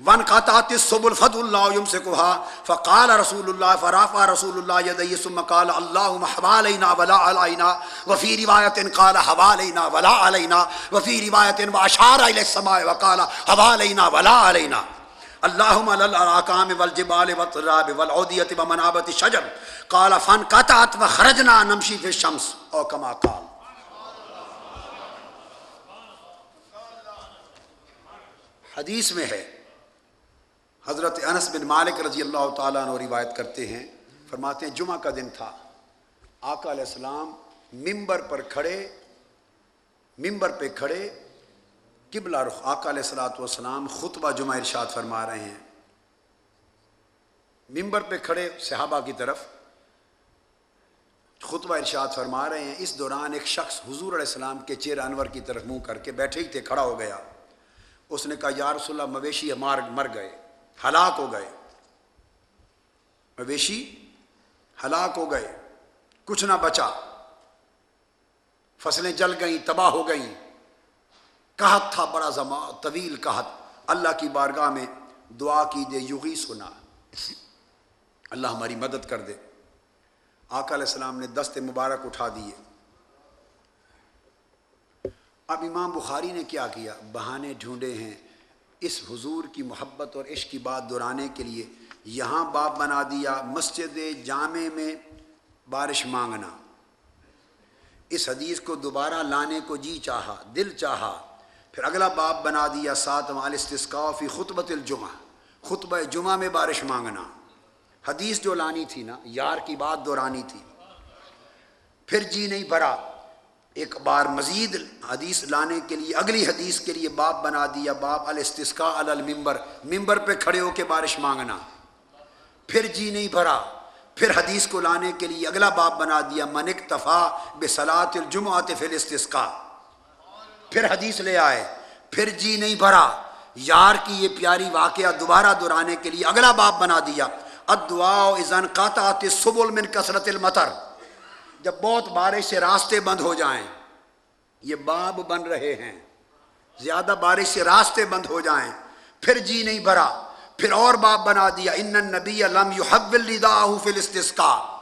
وانقطعت السبل فضل الله يمسكها فقال رسول الله فرافع رسول الله يديه ثم قال اللهم حوالينا ولا علينا وفي روايه قال حوالينا ولا علينا وفي روايه واشار الى السماء وقال حوالينا ولا علينا اللہم علی الاراکام والجبال والطراب والعودیت ومنابت شجر قال فان قطعت وخرجنا نمشی فی الشمس. او کما قال. حدیث میں ہے، حضرت انس بن مالک رضی اللہ تعالیٰ عنہ روایت کرتے ہیں، فرماتے ہیں، جمعہ کا دن تھا، آقا علیہ السلام ممبر پر کھڑے، ممبر پہ کھڑے قبلہ رخ آقا علیہ السلاۃ والسلام خطبہ جمعہ ارشاد فرما رہے ہیں۔ ممبر پہ کھڑے صحابہ کی طرف خطبہ ارشاد فرما رہے ہیں۔ اس دوران ایک شخص حضور علیہ السلام کے چیر انور کی طرف منہ کر کے بیٹھے ہی تھے، کھڑا ہو گیا۔ اس نے کہا، یا رسول اللہ، مویشی مار مر گئے، ہلاک ہو گئے۔ مویشی ہلاک ہو گئے، کچھ نہ بچا۔ فصلیں جل گئیں، تباہ ہو گئیں۔ کہت تھا، بڑا زمان، طویل کہت۔ اللہ کی بارگاہ میں دعا کی دے یغی سنا۔ اللہ ہماری مدد کر دے۔ آقا علیہ السلام نے دست مبارک اٹھا دیے۔ اب امام بخاری نے کیا کیا؟ بہانے ڈھونڈے ہیں۔ اس حضور کی محبت اور عشق کی بات دہرانے کے لیے یہاں باپ بنا دیا، مسجد جامع میں بارش مانگنا۔ اس حدیث کو دوبارہ لانے کو جی چاہا، دل چاہا۔ پھر اگلا باب بنا دیا سات فی خطبت الجمعہ، خطبہ جمعہ میں بارش مانگنا۔ حدیث جو لانی تھی نا، یار کی بات دورانی تھی۔ پھر جی نہیں بھرا۔ ایک بار مزید حدیث لانے کے لیے، اگلی حدیث کے لیے باپ بنا دیا باپ الستسکا المبر ممبر پہ کھڑے ہو کے بارش مانگنا۔ پھر جی نہیں بھرا۔ پھر حدیث کو لانے کے لیے اگلا باپ بنا دیا منک تفا بے صلاۃ الجمعات فلستسکا پھر حدیث لے آئے، پھر جی نہیں بھرا۔ یار کی یہ پیاری واقعہ دوبارہ دہرانے کے لیے اگلا باپ بنا دیا۔ ازن سبل من کثرت المطر۔ جب بہت بارش سے راستے بند ہو جائیں، یہ باب بن رہے ہیں۔ زیادہ بارش سے راستے بند ہو جائیں، پھر جی نہیں بھرا۔ پھر اور باپ بنا دیا۔ ان نبی علم کا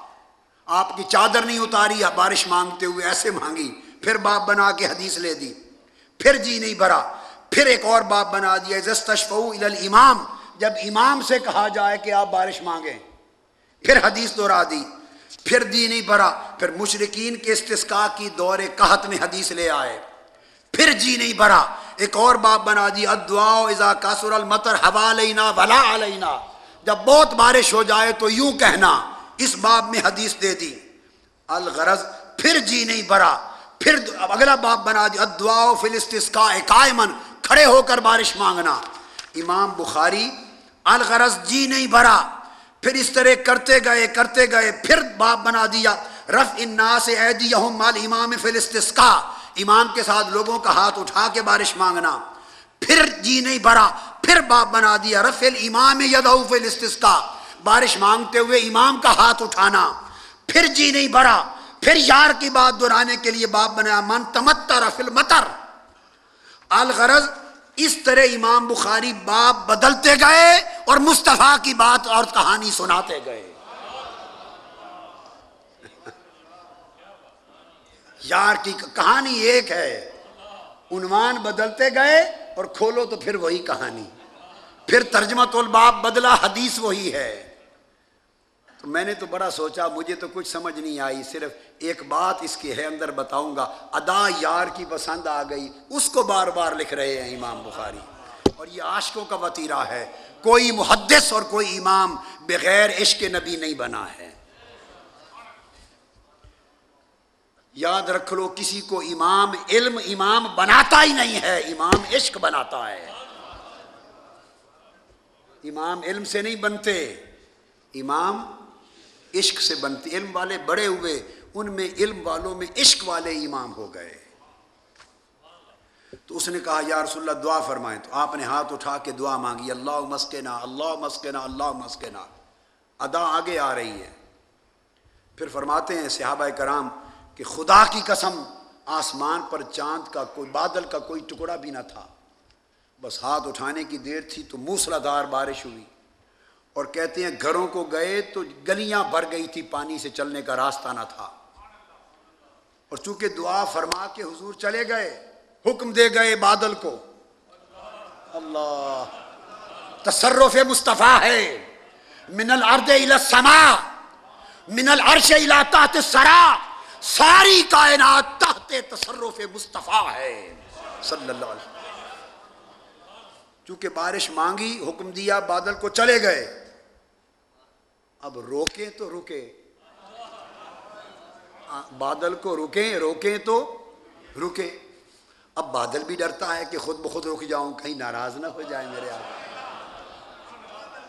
آپ کی چادر نہیں اتاری بارش مانگتے ہوئے ایسے مانگی، پھر باپ بنا کے حدیث لے دی۔ پھر جی نہیں بھرا۔ پھر ایک اور باپ بنا دیا امام جب امام سے کہا جائے کہ آپ بارش مانگیں۔ پھر حدیث دہرا دی۔ پھر دی نہیں بھرا۔ پھر مشرقین کے استسقاء کی دور قحط میں حدیث لے آئے۔ پھر جی نہیں بھرا۔ ایک اور باپ بنا دی اذا کاسر المطر ہوا لینا بلا علینا جب بہت بارش ہو جائے تو یوں کہنا۔ اس باب میں حدیث دے دی۔ الغرض پھر جی نہیں بھرا۔ پھر اب اگلا باپ بنا دیا دعا فلسطس کا قائمن کھڑے ہو کر بارش مانگنا۔ امام بخاری، الغرض جی نہیں بھرا۔ پھر اس طرح کرتے گئے کرتے گئے، پھر باپ بنا دیا۔ رف الناس ایدیہم مال امام فلسطس کا امام کے ساتھ لوگوں کا ہاتھ اٹھا کے بارش مانگنا۔ پھر جی نہیں بھرا، پھر باپ بنا دیا۔ رف الامام یدہو فلسطس کا بارش مانگتے ہوئے امام کا ہاتھ اٹھانا۔ پھر جی نہیں بھرا۔ پھر یار کی بات دہرانے کے لیے باپ بنایا، من تمتر فل متر الغرض اس طرح امام بخاری باپ بدلتے گئے اور مصطفیٰ کی بات اور کہانی سناتے گئے۔ یار کی کہانی ایک ہے، عنوان بدلتے گئے اور کھولو تو پھر وہی کہانی۔ پھر ترجمہ الباب بدلا، حدیث وہی ہے۔ تو میں نے تو بڑا سوچا، مجھے تو کچھ سمجھ نہیں آئی، صرف ایک بات اس کی ہے، اندر بتاؤں گا۔ ادا یار کی پسند آ گئی، اس کو بار بار لکھ رہے ہیں امام بخاری۔ اور یہ عاشقوں کا وطیرہ ہے۔ کوئی محدث اور کوئی امام بغیر عشق نبی نہیں بنا ہے۔ یاد رکھ لو، کسی کو امام علم، امام بناتا ہی نہیں ہے، امام عشق بناتا ہے۔ امام علم سے نہیں بنتے، امام عشق سے بنتے علم والے بڑے ہوئے، ان میں علم والوں میں عشق والے امام ہو گئے۔ تو اس نے کہا، یا رسول اللہ، دعا فرمائیں۔ تو آپ نے ہاتھ اٹھا کے دعا مانگی، اللہ مسکنا اللہ مسکنا اللہ مسکنا۔ ادا آگے آ رہی ہے پھر فرماتے ہیں صحابہ کرام کہ خدا کی قسم، آسمان پر چاند کا کوئی بادل کا کوئی ٹکڑا بھی نہ تھا۔ بس ہاتھ اٹھانے کی دیر تھی تو موسلا دار بارش ہوئی۔ اور کہتے ہیں گھروں کو گئے تو گلیاں بھر گئی تھی، پانی سے چلنے کا راستہ نہ تھا۔ اور چونکہ دعا فرما کے حضور چلے گئے، حکم دے گئے بادل کو۔ اللہ، تصرف مصطفیٰ ہے۔ من الارض الى السماء، من العرش الى تحت السرا ساری کائنات تحت تصرف مصطفیٰ ہے۔ صلی اللہ علیہ وسلم۔ چونکہ بارش مانگی، حکم دیا، بادل کو چلے گئے۔ اب روکیں تو رکے بادل کو رکیں، روکیں تو رکے اب بادل بھی ڈرتا ہے کہ خود بخود رک جاؤں، کہیں ناراض نہ ہو جائے میرے آپ۔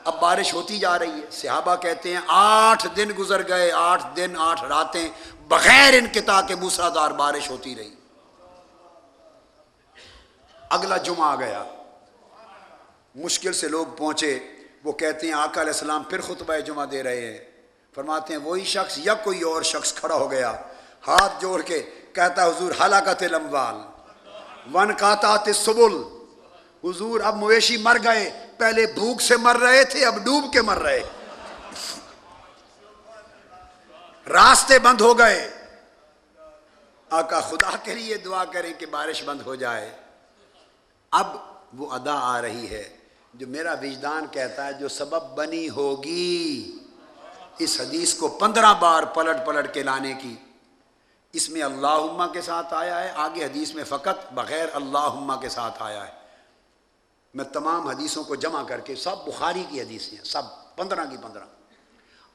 اب بارش ہوتی جا رہی ہے۔ صحابہ کہتے ہیں، آٹھ دن گزر گئے، آٹھ دن، آٹھ راتیں۔ بغیر انقطاع کے موسرادار بارش ہوتی رہی۔ اگلا جمعہ آ گیا۔ مشکل سے لوگ پہنچے۔ وہ کہتے ہیں، آقا علیہ السلام پھر خطبہ جمعہ دے رہے ہیں۔ فرماتے ہیں، وہی شخص یا کوئی اور شخص کھڑا ہو گیا، ہاتھ جوڑ کے کہتا حضور، ہلاکت لمبال ون کاتا سبل حضور، اب مویشی مر گئے، پہلے بھوک سے مر رہے تھے، اب ڈوب کے مر رہے۔ راستے بند ہو گئے۔ آقا خدا کے لیے دعا کریں کہ بارش بند ہو جائے۔ اب وہ ادا آ رہی ہے۔ جو میرا وجدان کہتا ہے، جو سبب بنی ہوگی۔ اس حدیث کو پندرہ بار پلٹ پلٹ کے لانے کی۔ اس میں اللہ کے ساتھ آیا ہے، آگے حدیث میں فقط بغیر اللہ کے ساتھ آیا ہے۔ میں تمام حدیثوں کو جمع کر کے، سب بخاری کی حدیثیں سب پندرہ کی پندرہ۔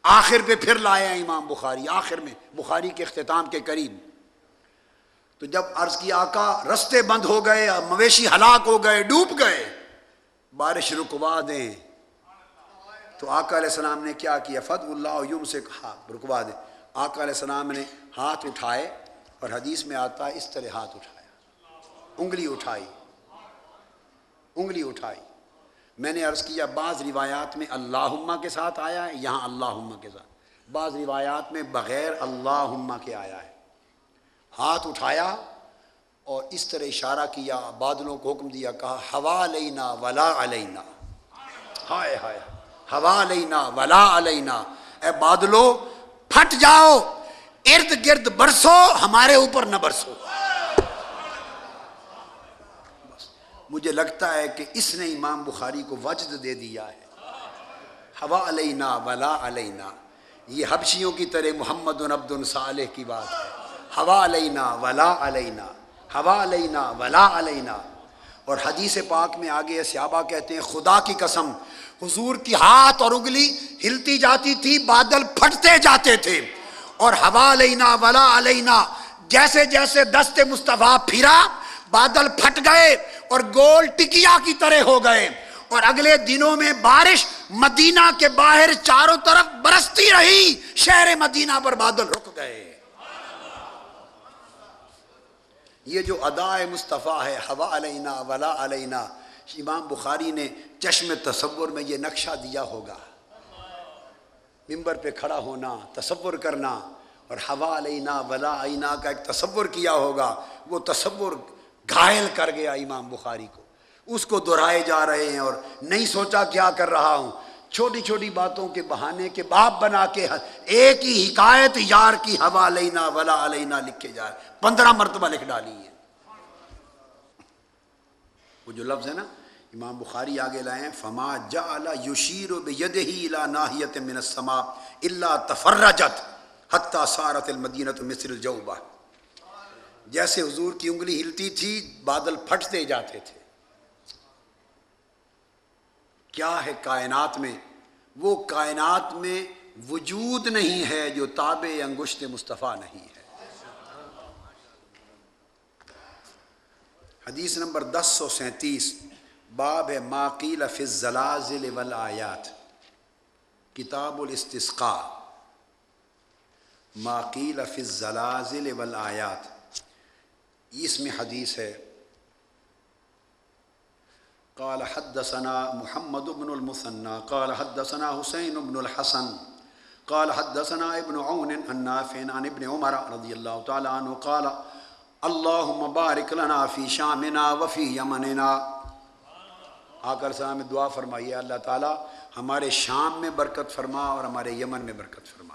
آخر پہ پھر لایا امام بخاری، آخر میں بخاری کے اختتام کے قریب۔ تو جب عرض کی آقا، رستے بند ہو گئے، مویشی ہلاک ہو گئے، ڈوب گئے۔ بارش رکوا دیں۔ تو آقا علیہ السلام نے کیا کیا؟ فد اللہ یوم سے کہا رکوا دیں۔ آقا علیہ السلام نے ہاتھ اٹھائے اور حدیث میں آتا ہے اس طرح ہاتھ اٹھایا۔ انگلی اٹھائی۔ انگلی اٹھائی۔ میں نے عرض کیا، بعض روایات میں اللہ کے ساتھ آیا ہے، یہاں اللہ کے ساتھ۔ بعض روایات میں بغیر اللہ کے آیا ہے۔ ہاتھ اٹھایا اور اس طرح اشارہ کیا، بادلوں کو حکم دیا، کہا، ہوا علینا ولا علینا. ہائے ہائے، ہوا علینا ولا علینا. اے بادلو، پھٹ جاؤ، ارد گرد برسو، ہمارے اوپر نہ برسو۔ بس، مجھے لگتا ہے کہ اس نے امام بخاری کو وجد دے دیا ہے۔ ہوا علینا ولا علینا، یہ حبشیوں کی طرح محمد عبد صالح کی بات ہے۔ ہوا علینا ولا علینا ہوا علینا، ولا علینا۔ اور حدیث پاک میں آگے سیابہ کہتے ہیں، خدا کی قسم، حضور کی ہاتھ اور انگلی ہلتی جاتی تھی، بادل پھٹتے جاتے تھے۔ اور ہوا علینا، ولا علینا، جیسے جیسے دست مصطفیٰ پھرا، بادل پھٹ گئے اور گول ٹکیا کی طرح ہو گئے۔ اور اگلے دنوں میں بارش مدینہ کے باہر چاروں طرف برستی رہی، شہر مدینہ پر بادل رک گئے۔ یہ جو ادا مصطفیٰ ہے ہوا علینا، ولا علینا، امام بخاری نے چشم تصور میں یہ نقشہ دیا ہوگا۔ ممبر پہ کھڑا ہونا، تصور کرنا، اور ہوا علینا، ولا عینا کا ایک تصور کیا ہوگا۔ وہ تصور گھائل کر گیا امام بخاری کو۔ اس کو دہرائے جا رہے ہیں اور نہیں سوچا کیا کر رہا ہوں۔ چھوٹی چھوٹی باتوں کے بہانے کے باپ بنا کے ایک ہی حکایت یار کی ہوا لینا ولا علینا لکھے جائے پندرہ مرتبہ لکھ ڈالی ہے وہ جو لفظ ہے نا، امام بخاری آگے لائے ہیں، فما جا یشیر الا ناحیت من السما اللہ تفرجت حتیٰ سارت المدینت مصر الجوبہ جیسے حضور کی انگلی ہلتی تھی، بادل پھٹتے جاتے تھے۔ کیا ہے کائنات میں؟ وہ کائنات میں وجود نہیں ہے جو تاب انگشت مصطفیٰ نہیں ہے۔ حدیث نمبر دس سو سینتیس، باب ماقیل فی الزلازل والآیات، کتاب الاستسقاء۔ ماقیل فی الزلازل والآیات۔ اس میں حدیث ہے قال حدثنا محمد بن المثنى، قال حدثنا حسين بن الحسن، قال حدثنا ابن عون النافع عن ابن عمر رضي الله تعالى عنه، قال اللهم بارك لنا في شامنا وفي يمننا آقا صلی میں دعا فرمائیے، اللہ تعالی ہمارے شام میں برکت فرما اور ہمارے یمن میں برکت فرما۔